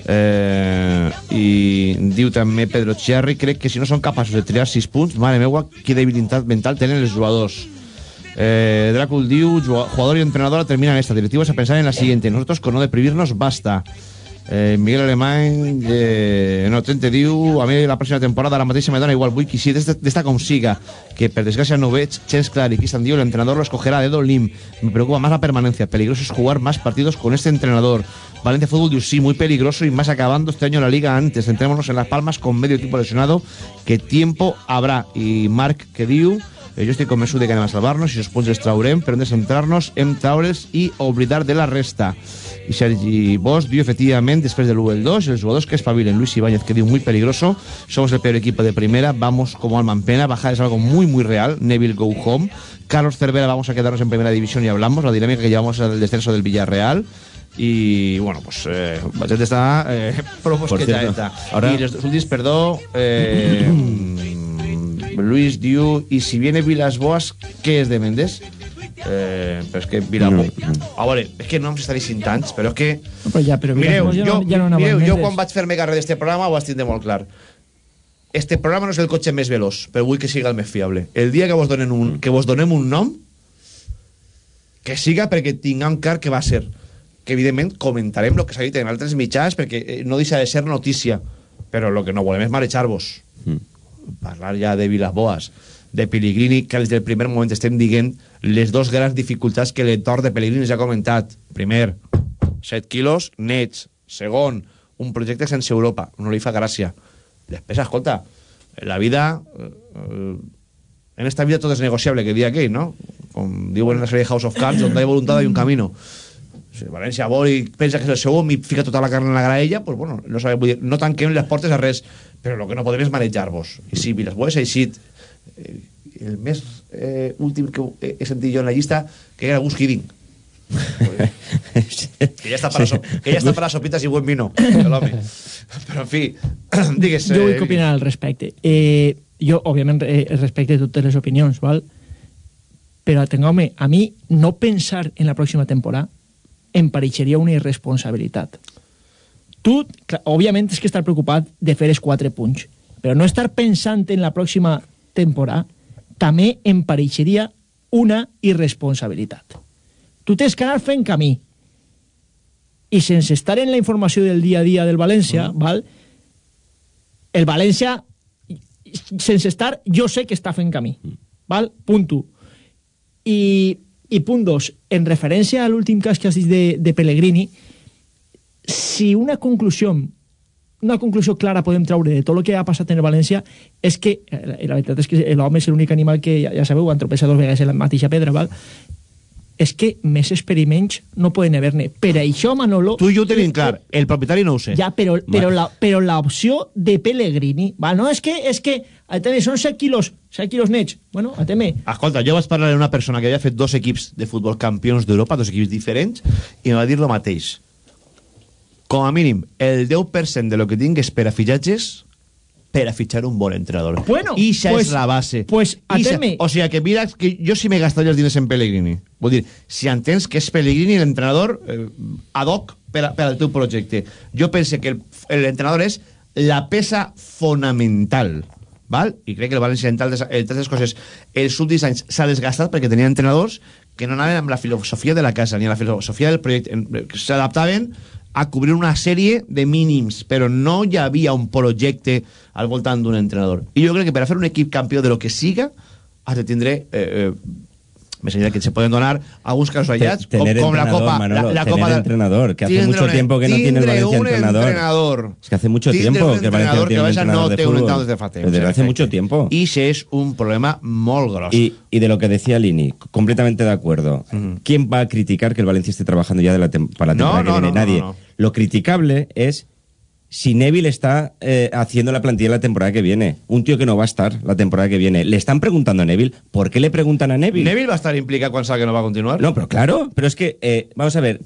Eh, I diu també Pedro Cherry, crec que si no són capaços de triar 6 punts, mare meua, que debilitat mental tenen els jugadors. Eh, Dracul diu, "Jua- jugador y entrenador terminan esta. Directivos a pensar en la siguiente. Nosotros con no deprimirnos basta. Eh, Miguel Alemany eh, no te diu a mi la pròxima temporada ara mateix me dona igual vull que si d'esta com siga que per desgràcia no veig gens clar i Cristian diu el entrenador lo escogerá a dedo me preocupa más la permanencia peligroso es jugar más partidos con este entrenador Valencia Fútbol diu sí muy peligroso y más acabando este año la liga antes. Centrémonos en las palmas con medio equipo lesionado. Que tiempo habrá y Marc que diu eh, jo estic convençut de que anem a salvar-nos i els punts els traurem, però hem de centrar-nos en traure'ls i oblidar de la resta. I Sergi Bosch diu, efectivament, després de l'1 el 2, els jugadors que espavilen, Luis Ibáñez, que diu, muy peligroso, somos el peor equipo de primera, vamos como alma en pena, bajar es algo muy, muy real, Neville go home, Carlos Cervera, vamos a quedarnos en primera división y hablamos, la dinámica que llevamos al descenso del Villarreal, y bueno, pues eh, Bacet está eh, fosquejadeta. cierto, ahora- Y los dos últimos, perdó, eh, Luis diu, y si viene Vilas Boas, ¿qué es de Méndez? Eh, però és que Vilaboa... A veure, és que no em estaré cinc tants, però és que... No, però ja, però mireu, jo, no- ja no mireu, jo quan vaig fer-me carrer d'este programa ho vaig tindre molt clar. Este programa no és el cotxe més veloç, però vull que siga el més fiable. El dia que vos donen un, que vos donem un nom, que siga perquè tinguem clar que va ser. Que evidentment comentarem el que s'ha dit en altres mitjans perquè eh, no deixa de ser notícia, però el que no volem és marejar-vos. Parlar ja de Vilasboas, de Pellegrini, que des del primer moment estem dient les dos grans dificultats que l'entorn de Pellegrini ja ha comentat. Primer, 7 quilos nets. Segon, un projecte sense Europa. No li fa gràcia. Després, escolta, la vida... eh, eh, en esta vida tot és negociable, que dia aquell, no? Com diuen en la sèrie House of Cards, on hi ha voluntat hi un camino. Si València vol i pensa que és el segon i fica tota la carn en la graella, pues bueno, no, sabem, vull dir, no tanquem les portes a res, però el que no podem és manejar-vos. I si Vilasboas ha eixit eh, el més eh, últim que he, sentit jo en la llista, que era Gus Hiddink. que ja està per, so, que ja està per les sopitas i buen vino, l'home. Però, en fi, digues... Jo vull eh, que opinar al respecte. Eh, jo, òbviament, eh, respecte totes les opinions, val? però atengueu-me, a mi no pensar en la pròxima temporada em pareixeria una irresponsabilitat. Tu, clar, òbviament, és que estar preocupat de fer els quatre punts, però no estar pensant en la pròxima temporada també em pareixeria una irresponsabilitat. Tu tens que anar fent camí i sense estar en la informació del dia a dia del València, mm. val? el València, sense estar, jo sé que està fent camí. Val? Punt 1. I, I punt 2. En referència a l'últim cas que has dit de, de Pellegrini, si una conclusió una conclusió clara podem treure de tot el que ha passat en el València és que, eh, la veritat és que l'home és l'únic animal que, ja, ja sabeu, han tropeixat dos vegades en la mateixa pedra, val? És que més experiments no poden haver-ne. Per això, Manolo... Tu i jo ho tenim clar, el propietari no ho sé. Ja, però, però, la, però l'opció de Pellegrini... Va, no, és que, és que ateme, són 7 quilos, 7 quilos nets. Bueno, ateme. Escolta, jo vaig parlar amb una persona que havia fet dos equips de futbol campions d'Europa, dos equips diferents, i em va dir el mateix. Com a mínim, el 10% de lo que tingues per a fitxatges per a fitxar un bon entrenador. Bueno, I això pues- és la base. pues, Ixa- ateme. O sigui, que mira, que jo sí me gastaria els diners en Pellegrini. Vull dir, si entens que és Pellegrini l'entrenador eh, ad hoc per, a, per al teu projecte. Jo pense que el- l'entrenador és la peça fonamental. Val? I crec que el València, entre altres, entre altres coses, els últims anys s'ha desgastat perquè tenia entrenadors que no anaven amb la filosofia de la casa ni la filosofia del projecte, que s'adaptaven a cobrir una sèrie de mínims, però no hi havia un projecte al voltant d'un entrenador. I jo crec que per a fer un equip campió de lo que siga, has de més enllà que se poden donar casos aïllats, com, tener com la Copa... Manolo, la, la Copa de- entrenador, que hace mucho tiempo que no tiene el Valencia un entrenador. entrenador. Es que hace mucho tiempo que el Valencia no tiene un entrenador no de fútbol. desde hace mucho tiempo. I ese és un problema molt gros. Y, y de lo que decía Lini, completamente de acuerdo. ¿Quién va a criticar que el Valencia esté trabajando ya de la para la temporada no, que viene? Nadie. Lo criticable es si Neville está eh, haciendo la plantilla la temporada que viene. Un tío que no va a estar la temporada que viene. Le están preguntando a Neville. ¿Por qué le preguntan a Neville? Neville va a estar implicado quan sabe que no va a continuar. No, pero claro, pero es que, eh, vamos a ver,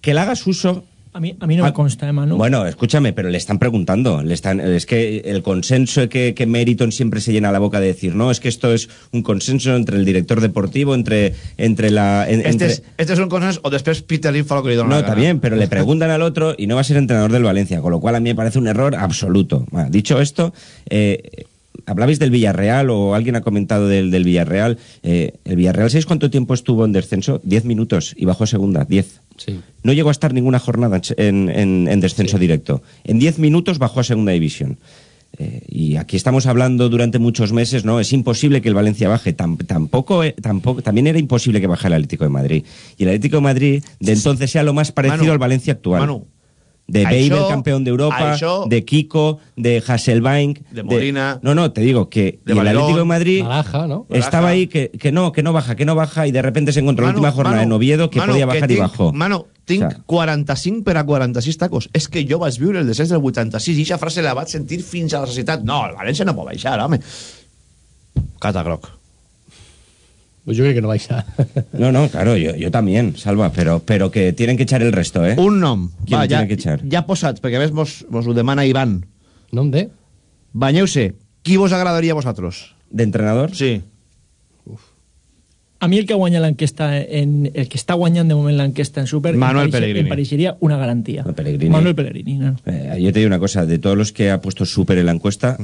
que le hagas uso A mi, a mi no Ah, me consta, eh, Manu. Bueno, escúchame, pero le están preguntando. Le están, es que el consenso que, que Meriton siempre se llena la boca de decir, no, es que esto es un consenso entre el director deportivo, entre, entre la. en- Este, entre- este és un consens o després Peter Lim fa lo que dona no, la bien, pero le preguntan al otro y no va a ser entrenador del Valencia, con lo cual a mí me parece un error absoluto. Bueno, dicho esto, eh, hablabais del Villarreal o alguien ha comentado del, del Villarreal. Eh, el Villarreal, ¿sabéis cuánto tiempo estuvo en descenso? Diez minutos y bajó a segunda, diez. Sí. No llegó a estar ninguna jornada en, en- en descenso directo. En 10 minutos bajó a segunda división. Eh, y aquí estamos hablando durante muchos meses, ¿no? Es imposible que el Valencia baje. Tam- tampoco, eh, tampoco, también era imposible que bajara el Atlético de Madrid. Y el Atlético de Madrid de entonces sea lo más parecido Manu, al Valencia actual. Manu, de això- Babel, campeón de Europa, això- de Kiko, de Hasselbank, De Molina. no, no, te digo que De y el. Atlético de Madrid Baraja, ¿no? estaba ahí que, que no, que no baja, que no baja y de repente se encontró la Manu, última jornada Manu, en Oviedo que Manu, podía bajar y tinc, bajó. Mano, tinc O sea, 45 per a 46 tacos. És que jo vaig viure el descens del 86 i aquesta frase la vaig sentir fins a la societat. No, el València no pot baixar, home. Catagroc. Pues yo creo que no vais a... No, no, claro, yo, yo también, Salva, pero, pero que tienen que echar el resto, ¿eh? Un nom. ¿Quién Va, ja, que echar? ja posats, perquè a més mos, mos ho demana Ivan. Nom de? Banyeu-se. Qui vos agradaria a vosaltres? ¿D'entrenador? Sí. A mi el que guanya l'enquesta en el que està guanyant de moment l'enquesta en Super Manuel em pareix- Pellegrini. em pareixeria una garantia. Pellegrini. Manuel Pellegrini. no? Eh, yo te digo una cosa, de todos los que ha puesto Super en la encuesta,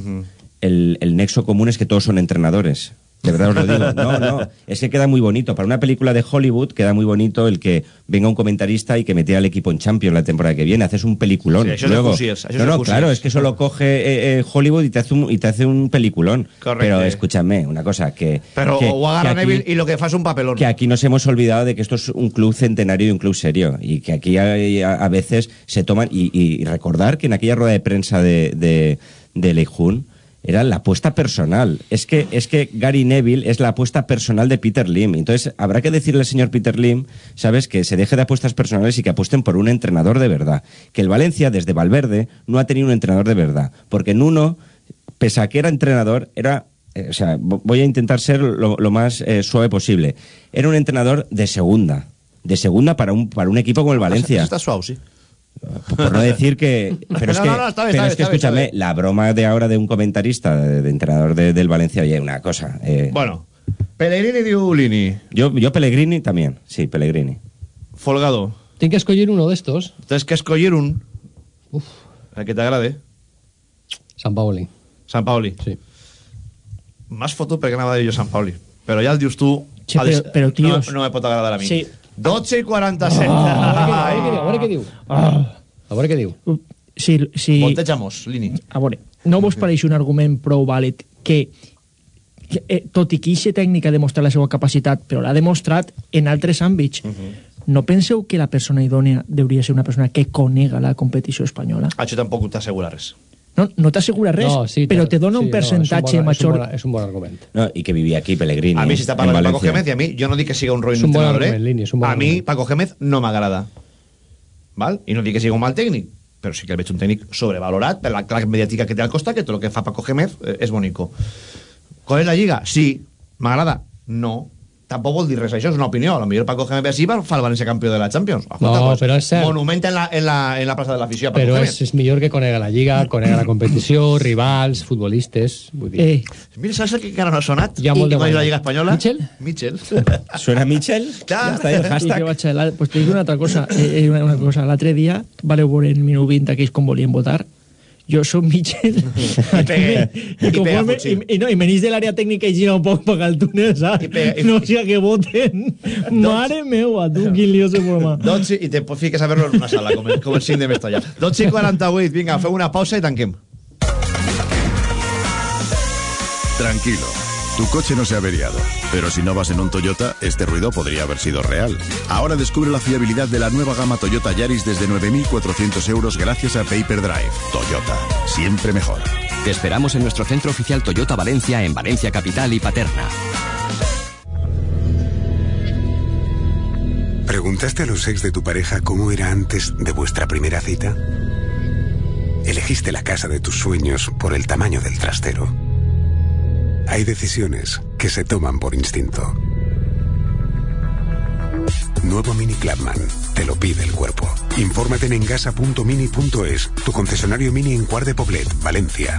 el, el nexo común es que todos son entrenadores. De verdad os lo digo. No, no, es que queda muy bonito. Para una película de Hollywood queda muy bonito el que venga un comentarista y que mete al equipo en Champions la temporada que viene. Haces un peliculón. Sí, de Luego, no, no, claro, es que eso lo coge eh, eh, Hollywood y te, hace un, y te hace un peliculón. Correcte. Pero escúchame, una cosa, que... Pero que, o agarra que aquí- y lo que fa es un papelón. que aquí nos hemos olvidado de que esto es un club centenario y un club serio y que aquí hay- a, a veces se toman y, y recordar que en aquella rueda de prensa de, de, de Leijun era la apuesta personal. Es que, es que Gary Neville es la apuesta personal de Peter Lim. Entonces, habrá que decirle al señor Peter Lim, ¿sabes?, que se deje de apuestas personales y que apuesten por un entrenador de verdad. Que el Valencia, desde Valverde, no ha tenido un entrenador de verdad. Porque Nuno, pese a que era entrenador, era eh, o sea, vo- voy a intentar ser lo, lo más eh, suave posible. Era un entrenador de segunda. De segunda para un, para un equipo como el Valencia. Está suau, sí. Por no decir que. Pero es No, que, no, no, está bien, pero está es que bien, está bien, escúchame, la broma de ahora de un comentarista, de, de entrenador de- del Valencia, oye, una cosa. eh, Bueno, Pellegrini diu Lini. yo, yo Pellegrini también, sí, Pellegrini. Folgado. Tienes que escoger uno de estos. Tienes que escoger un... El que t'agrade. San Paoli. Sant Pauli. Sí. M'has fotut perquè anava a dir jo Sant Pauli. Però ja el dius. Sí, de- però- però, tios- No, no me pot agradar a mi. Sí. 12 i 47. A veure què diu, a veure què diu. Si, si... Voltejamos, Lini. A veure, no vos pareix un argument prou vàlid que, que eh, tot i que eixa tècnica ha demostrat la seva capacitat, però l'ha demostrat en altres àmbits, no penseu que la persona idònea hauria ser una persona que conega la competició espanyola? Això tampoc t'assegura res. No, no t'assegura res, No, sí, però te- dona sí, un no, percentatge és un bon- és un major... bon- És un bon argument. No, y que vivía aquí Pellegrini. A mi, si està parlant Paco. Gémez, i a mi, jo no dic que siga un roïn un bon entrenador, eh? argument, Lini, és un bon a mi. Paco Gémez no m'agrada. Val? I no dic que siga un mal tècnic, però sí que el veig un tècnic sobrevalorat per la clac mediàtica que té al costat, que tot el que fa Paco Gémez eh, és bonico. ¿Cuál es la lliga? Sí. ¿M'agrada? No. Tampoc vol dir res, això és una opinió. A lo millor Paco Gémez ve així fa el València campió de la Champions. No, però és cert. Monument en la, en la, en la plaça de l'afició a Paco Però Gémez. és, és millor que conega la Lliga, conega la competició, rivals, futbolistes... Vull dir. Eh, Mira, saps el que encara no ha sonat? Hi ha molt I de no és la. Lliga Espanyola? Mitchell? Mitchell. ¿Suena Michel? Ja. Está ahí el I hashtag. vaig a la- pues te dic una altra cosa. Eh, eh, una, una cosa. L'altre dia vareu veure en minut 20 aquells com volien votar. Jo soc Michel. I pega- I, i pega i, i, no, i venís de l'àrea tècnica i gira un poc per al túnel, saps? I pega- i- No sigui que voten. Mare meua, tu, quin lío se forma. 12 i te fiques a verlo en una sala, com el, com el 5 de Mestalla. 12 i 48, vinga, feu una pausa i tanquem. Tranquilo, tu coche no se ha averiado, pero si no vas en un Toyota, este ruido podría haber sido real. Ahora descubre la fiabilidad de la nueva gama Toyota Yaris desde 9.400 euros gracias a Paper Drive. Toyota, siempre mejor. Te esperamos en nuestro centro oficial Toyota Valencia en Valencia Capital y Paterna. ¿Preguntaste a los ex de tu pareja cómo era antes de vuestra primera cita? ¿Elegiste la casa de tus sueños por el tamaño del trastero? Hay decisiones que se toman por instinto. Nuevo Mini Clubman. Te lo pide el cuerpo. Infórmate en engasa.mini.es, tu concesionario mini en Cuart de Poblet, Valencia.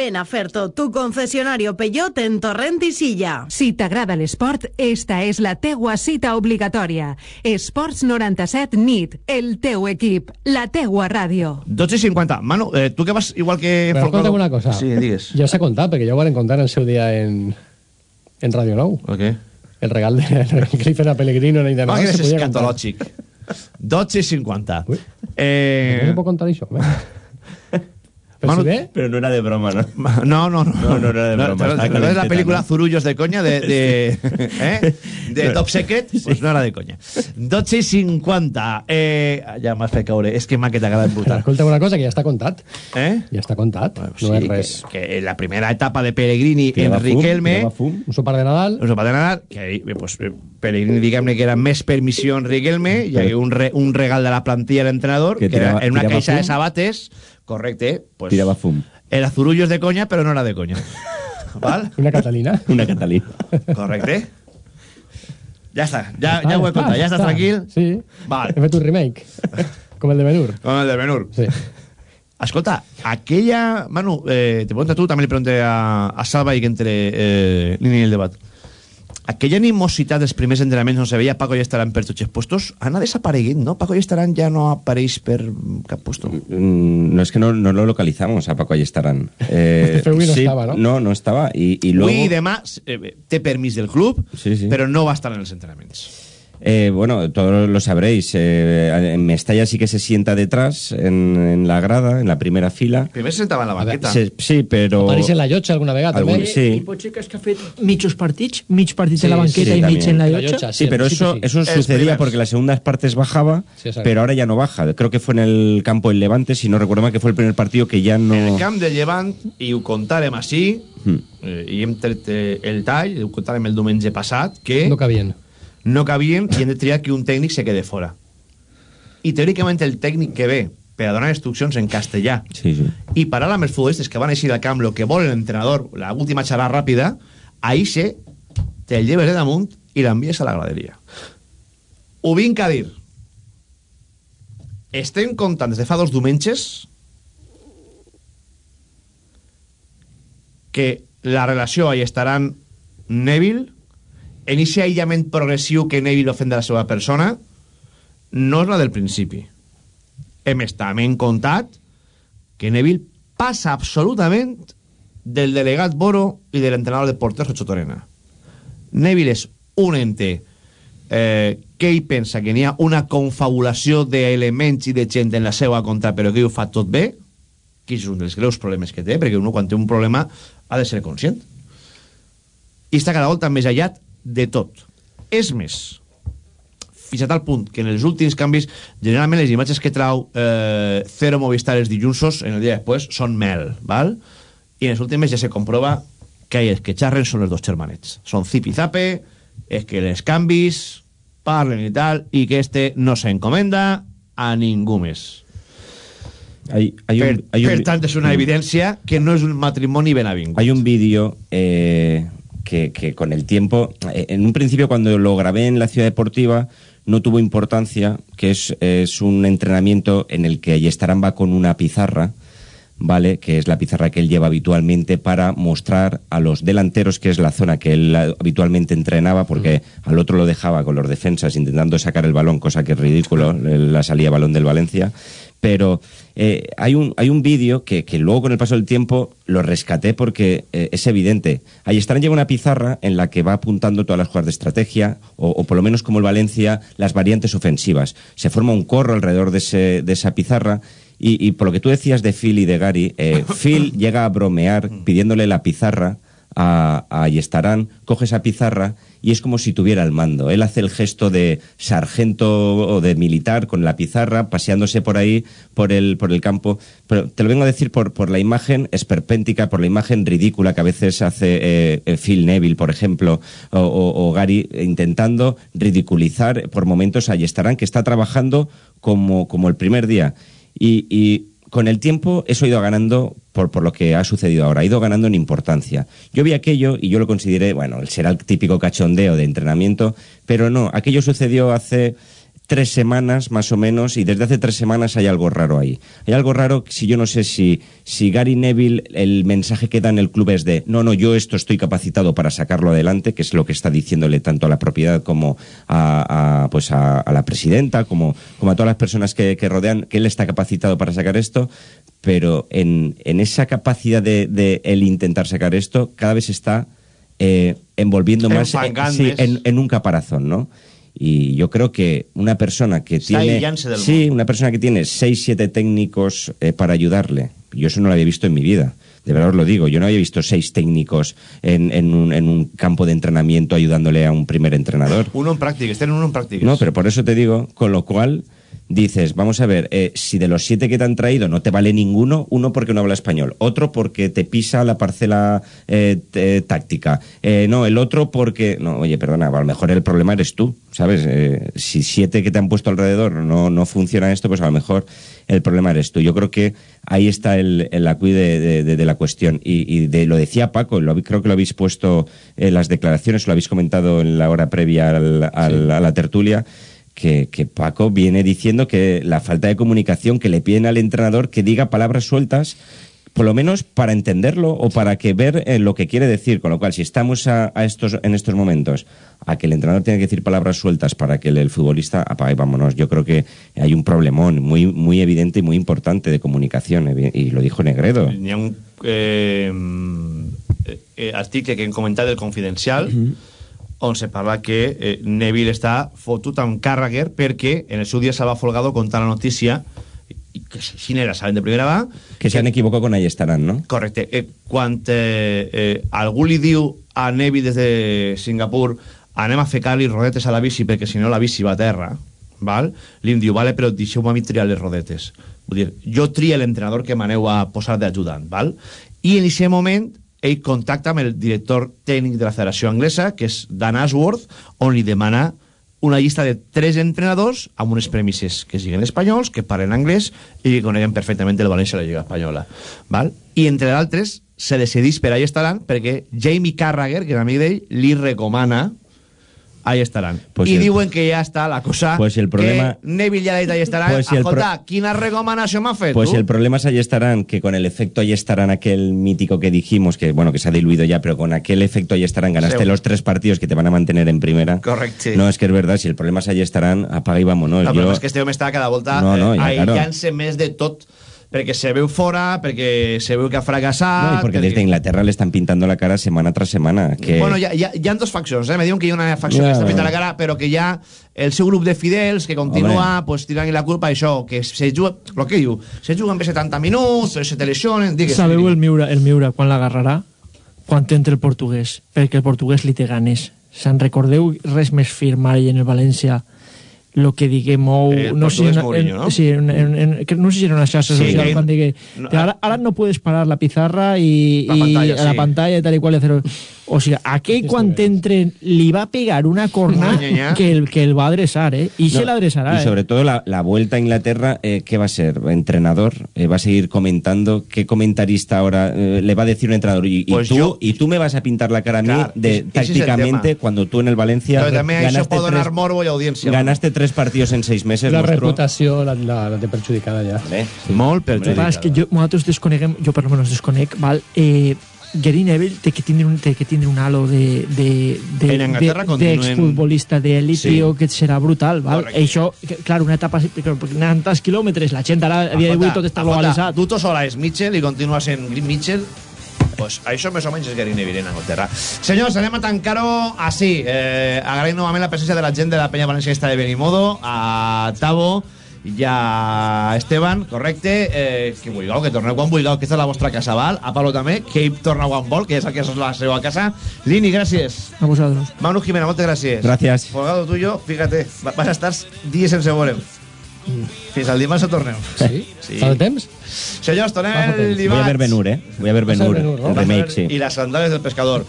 Ven a Ferto, tu concesionario Peugeot en Torrent i Silla. Si t'agrada l'esport, esta és la teua cita obligatòria. Esports 97 NIT, el teu equip, la teua ràdio. 12 i 50. Manu, eh, tu que vas igual que... Però escolta'm una cosa. Sí, digues. Ja s'ha contat, perquè ja ho van contar en el seu dia en, en Radio Nou. El què? El regal, de, feien a Pellegrino en la Ah, Internacional que és escatològic. 12 i 50. No Eh, se pot contar això. Però Manu- Pero no era de broma, ¿no? No, no, no. No, no, no era de broma, ¿te- estaba te acuerdas de la película ¿no? Zurullos de coña de, de, ¿eh? de Top Secret? Pues no era de coña. 12 i 50. Eh, ja m'has fet caure. És que m'ha quedat acabat brutal. escolta una cosa que ja està contat. Eh? Ja està contat. Sí, no és que, res. que la primera etapa de Pellegrini Tirava en fum, un sopar de Nadal. un sopar de Nadal que ahí, eh, pues, eh, Pellegrini diguem-ne que era més per missió en Riquelme i hi un, re, un regal de la plantilla a l'entrenador que, Que era en una caixa de fum. sabates correcte pues, Tiraba fum. era zurullos de coña però no era de coña ¿Val? Una Catalina. Una Catalina. correcte ja està, ja, ja ho he contat ja estàs Està. tranquil? Sí. Vale. He fet un remake. Com el de Benur. Com el de Benur. Sí. Escolta, aquella... Manu, eh, te pregunto a tu, també li pregunto a, a Salva i que entre eh, línia el debat. Aquella animositat dels primers entrenaments on se veia Paco i estaran per tots els puestos ha anat desapareguent, no? Paco i estaran ja no apareix per cap puesto. Mm, No es que no, no lo localizamos a Paco Ayestarán. Eh, Este fue no estaba, ¿no? No, no estaba. Y, y luego... Avui i demà eh, té permís del club, Sí, sí. però no va estar en els entrenaments. Eh, bueno, todos lo sabréis. Eh, en Mestalla sí que se sienta detrás, en, en la grada, en la primera fila. Primer se sentava en la banqueta. Se- sí, però... Apareix en la llotja alguna vegada, Algun- també. sí. I pot ser que és que ha fet mitjos partits, mig partit Sí, en la banqueta sí, i mig en la La llotja. llotja, Sí, pero sí, eso, sí. eso Es sucedía primers. porque las segundas partes bajaba, Sí, pero ahora ya no baja. Creo que fue en el campo del Levante, si no recuerdo mal, que fue el primer partido que ya no... En el camp de Llevant, i ho contarem així, Mm. eh, i hem tret eh, el tall, ho contarem el diumenge passat, que... No cabien. No cabien i hem de triar que un tècnic se quede fora. I teòricament el tècnic que ve per a donar instruccions en castellà Sí, sí. i parar amb els futbolistes que van eixir del camp el que vol l'entrenador, la última xarra ràpida, ahí se te'l lleves de damunt i l'envies a la graderia. Ho vinc a dir. Estem comptant des de fa dos diumenges que la relació hi estaran Neville en aquest aïllament progressiu que Neville ofèn de la seva persona no és la del principi. Hem estament contat que Neville passa absolutament del delegat Boro i de l'entrenador de porters Rocho Torena. Neville és un ente eh, que ell pensa que n'hi ha una confabulació d'elements i de gent en la seva contra però que ho fa tot bé que és un dels greus problemes que té perquè uno quan té un problema ha de ser conscient. I està cada volta més allat de tot. És més fins a tal punt que en els últims canvis generalment les imatges que trau eh, Cero Movistar els dilluns en el dia després són mel val? i en les últimes ja se comprova que els que xarren són els dos germanets són zip i zape és que les canvis parlen i tal i que este no s'encomenda a ningú més. Hay, hay per, un, hay un- per tant és una evidència que no és un matrimoni ben avingut Hay un vídeo eh, que, que con el tiempo, eh, en un principio cuando lo grabé en la ciudad deportiva, no tuvo importancia, que es, es un entrenamiento en el que Ayestarán va con una pizarra, ¿vale? Que es la pizarra que él lleva habitualmente para mostrar a los delanteros, que es la zona que él habitualmente entrenaba, porque al otro lo dejaba con los defensas intentando sacar el balón, cosa que es ridículo, la salida balón del Valencia. Pero eh, hay un, hay un vídeo que, que luego con el paso del tiempo lo rescaté porque eh, es evidente. Ayestarán lleva una pizarra en la que va apuntando todas las jugadas de estrategia, o, o por lo menos como el Valencia, las variantes ofensivas. Se forma un corro alrededor de, ese, de esa pizarra y, y por lo que tú decías de Phil y de Gary, eh, Phil llega a bromear pidiéndole la pizarra a, a Ayestarán, coge esa pizarra y es como si tuviera el mando. Él hace el gesto de sargento o de militar con la pizarra, paseándose por ahí, por el, por el campo. Pero te lo vengo a decir por, por la imagen esperpéntica, por la imagen ridícula que a veces hace eh, eh, Phil Neville, por ejemplo, o, Gary, intentando ridiculizar por momentos a Ayestarán, que está trabajando como, como el primer día. Y con el tiempo eso ha ido ganando por, por lo que ha sucedido ahora, ha ido ganando en importancia. Yo vi aquello y yo lo consideré, bueno, será el típico cachondeo de entrenamiento, pero no, aquello sucedió hace tres semanas más o menos y desde hace tres semanas hay algo raro ahí. Hay algo raro si yo no sé si, si Gary Neville, el mensaje que da en el club es de no, no, yo esto estoy capacitado para sacarlo adelante, que es lo que está diciéndole tanto a la propiedad como a, a, pues a, a la presidenta, como, como a todas las personas que, que rodean, que él está capacitado para sacar esto, pero en, en esa capacidad de, de él intentar sacar esto, cada vez está eh, envolviendo más eh, sí, en un caparazón, ¿no? Y yo creo que una persona que Está tiene... del sí, una persona que tiene 6, 7 técnicos eh, para ayudarle, yo eso no lo había visto en mi vida. De verdad os lo digo, yo no había visto seis técnicos en, en un, en un campo de entrenamiento ayudándole a un primer entrenador. Uno en pràctiques, tenen uno en pràctiques. No, pero por eso te digo, con lo cual dices, vamos a ver, eh, si de los siete que te han traído no te vale ninguno, uno porque no habla español, otro porque te pisa la parcela eh, táctica, eh, no, el otro porque, no, oye, perdona, a lo mejor el problema eres tú, ¿sabes? Eh, si siete que te han puesto alrededor no, no funciona esto, pues a lo mejor el problema eres tú. Yo creo que ahí está el, el acuí de, de- de- de la cuestión. Y, y de, lo decía Paco, lo, creo que lo habéis puesto en las declaraciones, lo habéis comentado en la hora previa al- al- a la tertulia, que, que Paco viene diciendo que la falta de comunicación, que le piden al entrenador que diga palabras sueltas, por lo menos para entenderlo o para que ver eh, lo que quiere decir. Con lo cual, si estamos a, a estos, en estos momentos a que el entrenador tiene que decir palabras sueltas para que el, el futbolista apague y vámonos, yo creo que hay un problemón muy, muy evidente y muy importante de comunicación, y lo dijo Negredo. Hi ha un eh, eh, article que hem comentat del Confidencial on se parla que eh, Neville està fotut amb Carragher perquè en el seu dia Salva Folgado conta la notícia que si era, saben de primera va Que se han equivocado con Ayestarán, ¿no? Correcte. Eh, quan eh, eh, algú li diu a Nevi des de Singapur anem a ficar-li rodetes a la bici perquè si no la bici va a terra, val? li diu, vale, però deixeu-me a mi triar les rodetes. Vull dir, jo tria l'entrenador que m'aneu a posar d'ajudant, val? I en aquest moment ell contacta amb el director tècnic de la Federació Anglesa, que és Dan Ashworth, on li demana una llista de tres entrenadors amb unes premisses que siguin espanyols, que parlen anglès i que coneguen perfectament el València a la Lliga Espanyola. Val? I entre d'altres se decidís per ahí estaran perquè Jamie Carragher, que és amic d'ell, li recomana ahí estaran. Pues I el- diuen que ja està la cosa Pues el problema- que Neville ja l'ha dit ahí estaran. Pues si el pro- Escolta, quina recomanació m'ha fet, Pues tu? el problema es Ayestarán, que con el efecto Ayestarán, aquel mítico que dijimos, que bueno, que se ha diluido ya, pero con aquel efecto Ayestarán ganaste Sí. los tres partidos que te van a mantener en primera. Correcte. No, es que es verdad, si el problema es Ayestarán, apaga y vámonos. No, Yo- però és que este home està cada volta No, no, eh, ja, claro. aïllant-se més de tot perquè se veu fora, perquè se veu que ha fracassat... No, y porque perquè- desde Inglaterra le están pintando la cara semana tras semana. Que... Bueno, hi ha, hi, ha, hi ha dos faccions, eh? Me diuen que hi ha una facció Ja, que està pintant la cara, però que hi ha el seu grup de fidels que continua pues, tirant la culpa a això, que se juga... Lo que diu, se juguen per 70 minuts, se te lesionen... Digues, Sabeu el Miura, el Miura quan l'agarrarà? Quan entre el portuguès, perquè el portuguès li té ganes. Se'n recordeu res més firmar en el València lo que diguem mou... El no sé, portuguès en, Mourinho, en, no? Sí, en, en, en, que no sé si era una xarxa Sí, social que- quan digui no, ara, ara no puedes parar la pizarra i, La i pantalla, la sí. pantalla i tal i qual. i hacer- O sigui, aquell quan t'entre li va pegar una corna que el, que el va adreçar, eh? I se No, l'adreçarà, Y eh? sobre todo la, la vuelta a Inglaterra, eh, ¿qué va a ser? ¿Entrenador? Eh, ¿Va a seguir comentando? ¿Qué comentarista ahora eh, le va a decir un entrenador? Y, y Pues tú, yo- y tú me vas a pintar la cara a mí Clar, de, tácticamente cuando tú en el Valencia també això ganaste donar tres, morbo i audiència. ganaste tres partidos en seis meses. La monstruo. reputació la, la, la té perjudicada ja. Molt El que passa és que jo, nosaltres desconeguem, jo per almenys desconec, val? Eh, Gary Neville té que tindre un, té que tindre un halo de, de, de, de, continuen- d'exfutbolista d'elit, Sí. tio, que serà brutal, val? Correcte. Això, que, clar, una etapa, perquè 90 quilòmetres, la gent ara, a dia d'avui, tot està globalitzat. Tu sola és Mitchell i continua sent Green Mitchell pues això més o menys és Gary Neville en Anglaterra. Senyors, anem a tancar-ho així. Eh, agraïm novament la presència de la gent de la penya valencianista de Benimodo, a Tavo, i a Esteban, correcte, eh, que vulgueu, que torneu quan vulgueu, que és la vostra casa, val? A Pablo també, que ell torna quan vol, que ja sap que és la seva casa. Lini, gràcies. A vosaltres. Manu Jimena, moltes gràcies. Gracias. Folgado tuyo, fíjate, va- vas a estar dies sense veure'm. Fins al dimarts al torneu. Sí? Sí. Fa de temps? Senyors, tornem el dimarts. Voy a ver Benur, ¿eh? Voy a ver Vas a ver Benur, Ben-Hur, ¿no? el remake, sí. I les sandales del pescador.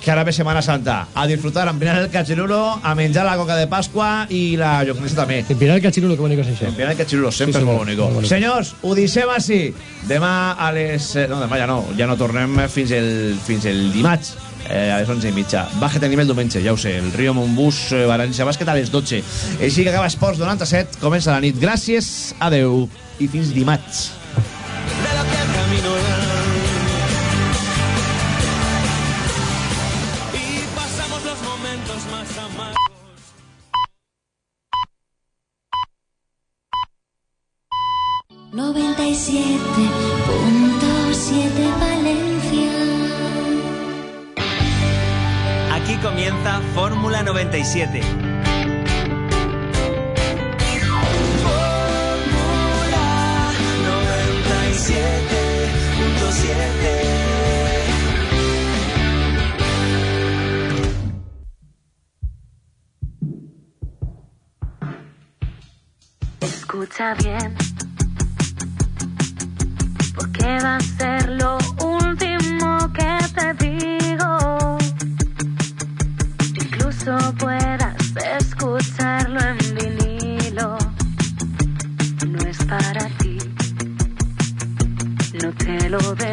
que ara ve Setmana Santa. A disfrutar, a empinar el cachirulo, a menjar la coca de Pasqua i la llocnesa també. Empinar el cachirulo, que bonico és això. Empinar el cachirulo, sempre Sí, és molt bonico. molt bonico. Senyors, ho deixem així. Demà a les... No, demà ja no. Ja no tornem fins el, fins el dimarts. Eh, a les 11 i mitja. Baja tenim el diumenge, ja ho sé. El Rio Montbus, eh, València Bàsquet a les 12. Així que acaba Esports 97, comença la nit. Gràcies, adeu i fins dimarts. Noventa y siete punto siete Valencia. Fórmula 97. Fórmula 97.7 Escucha bien, porque va a serlo.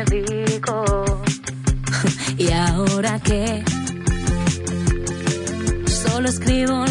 Te lo dedico. ¿Y ahora qué? Solo escribo lo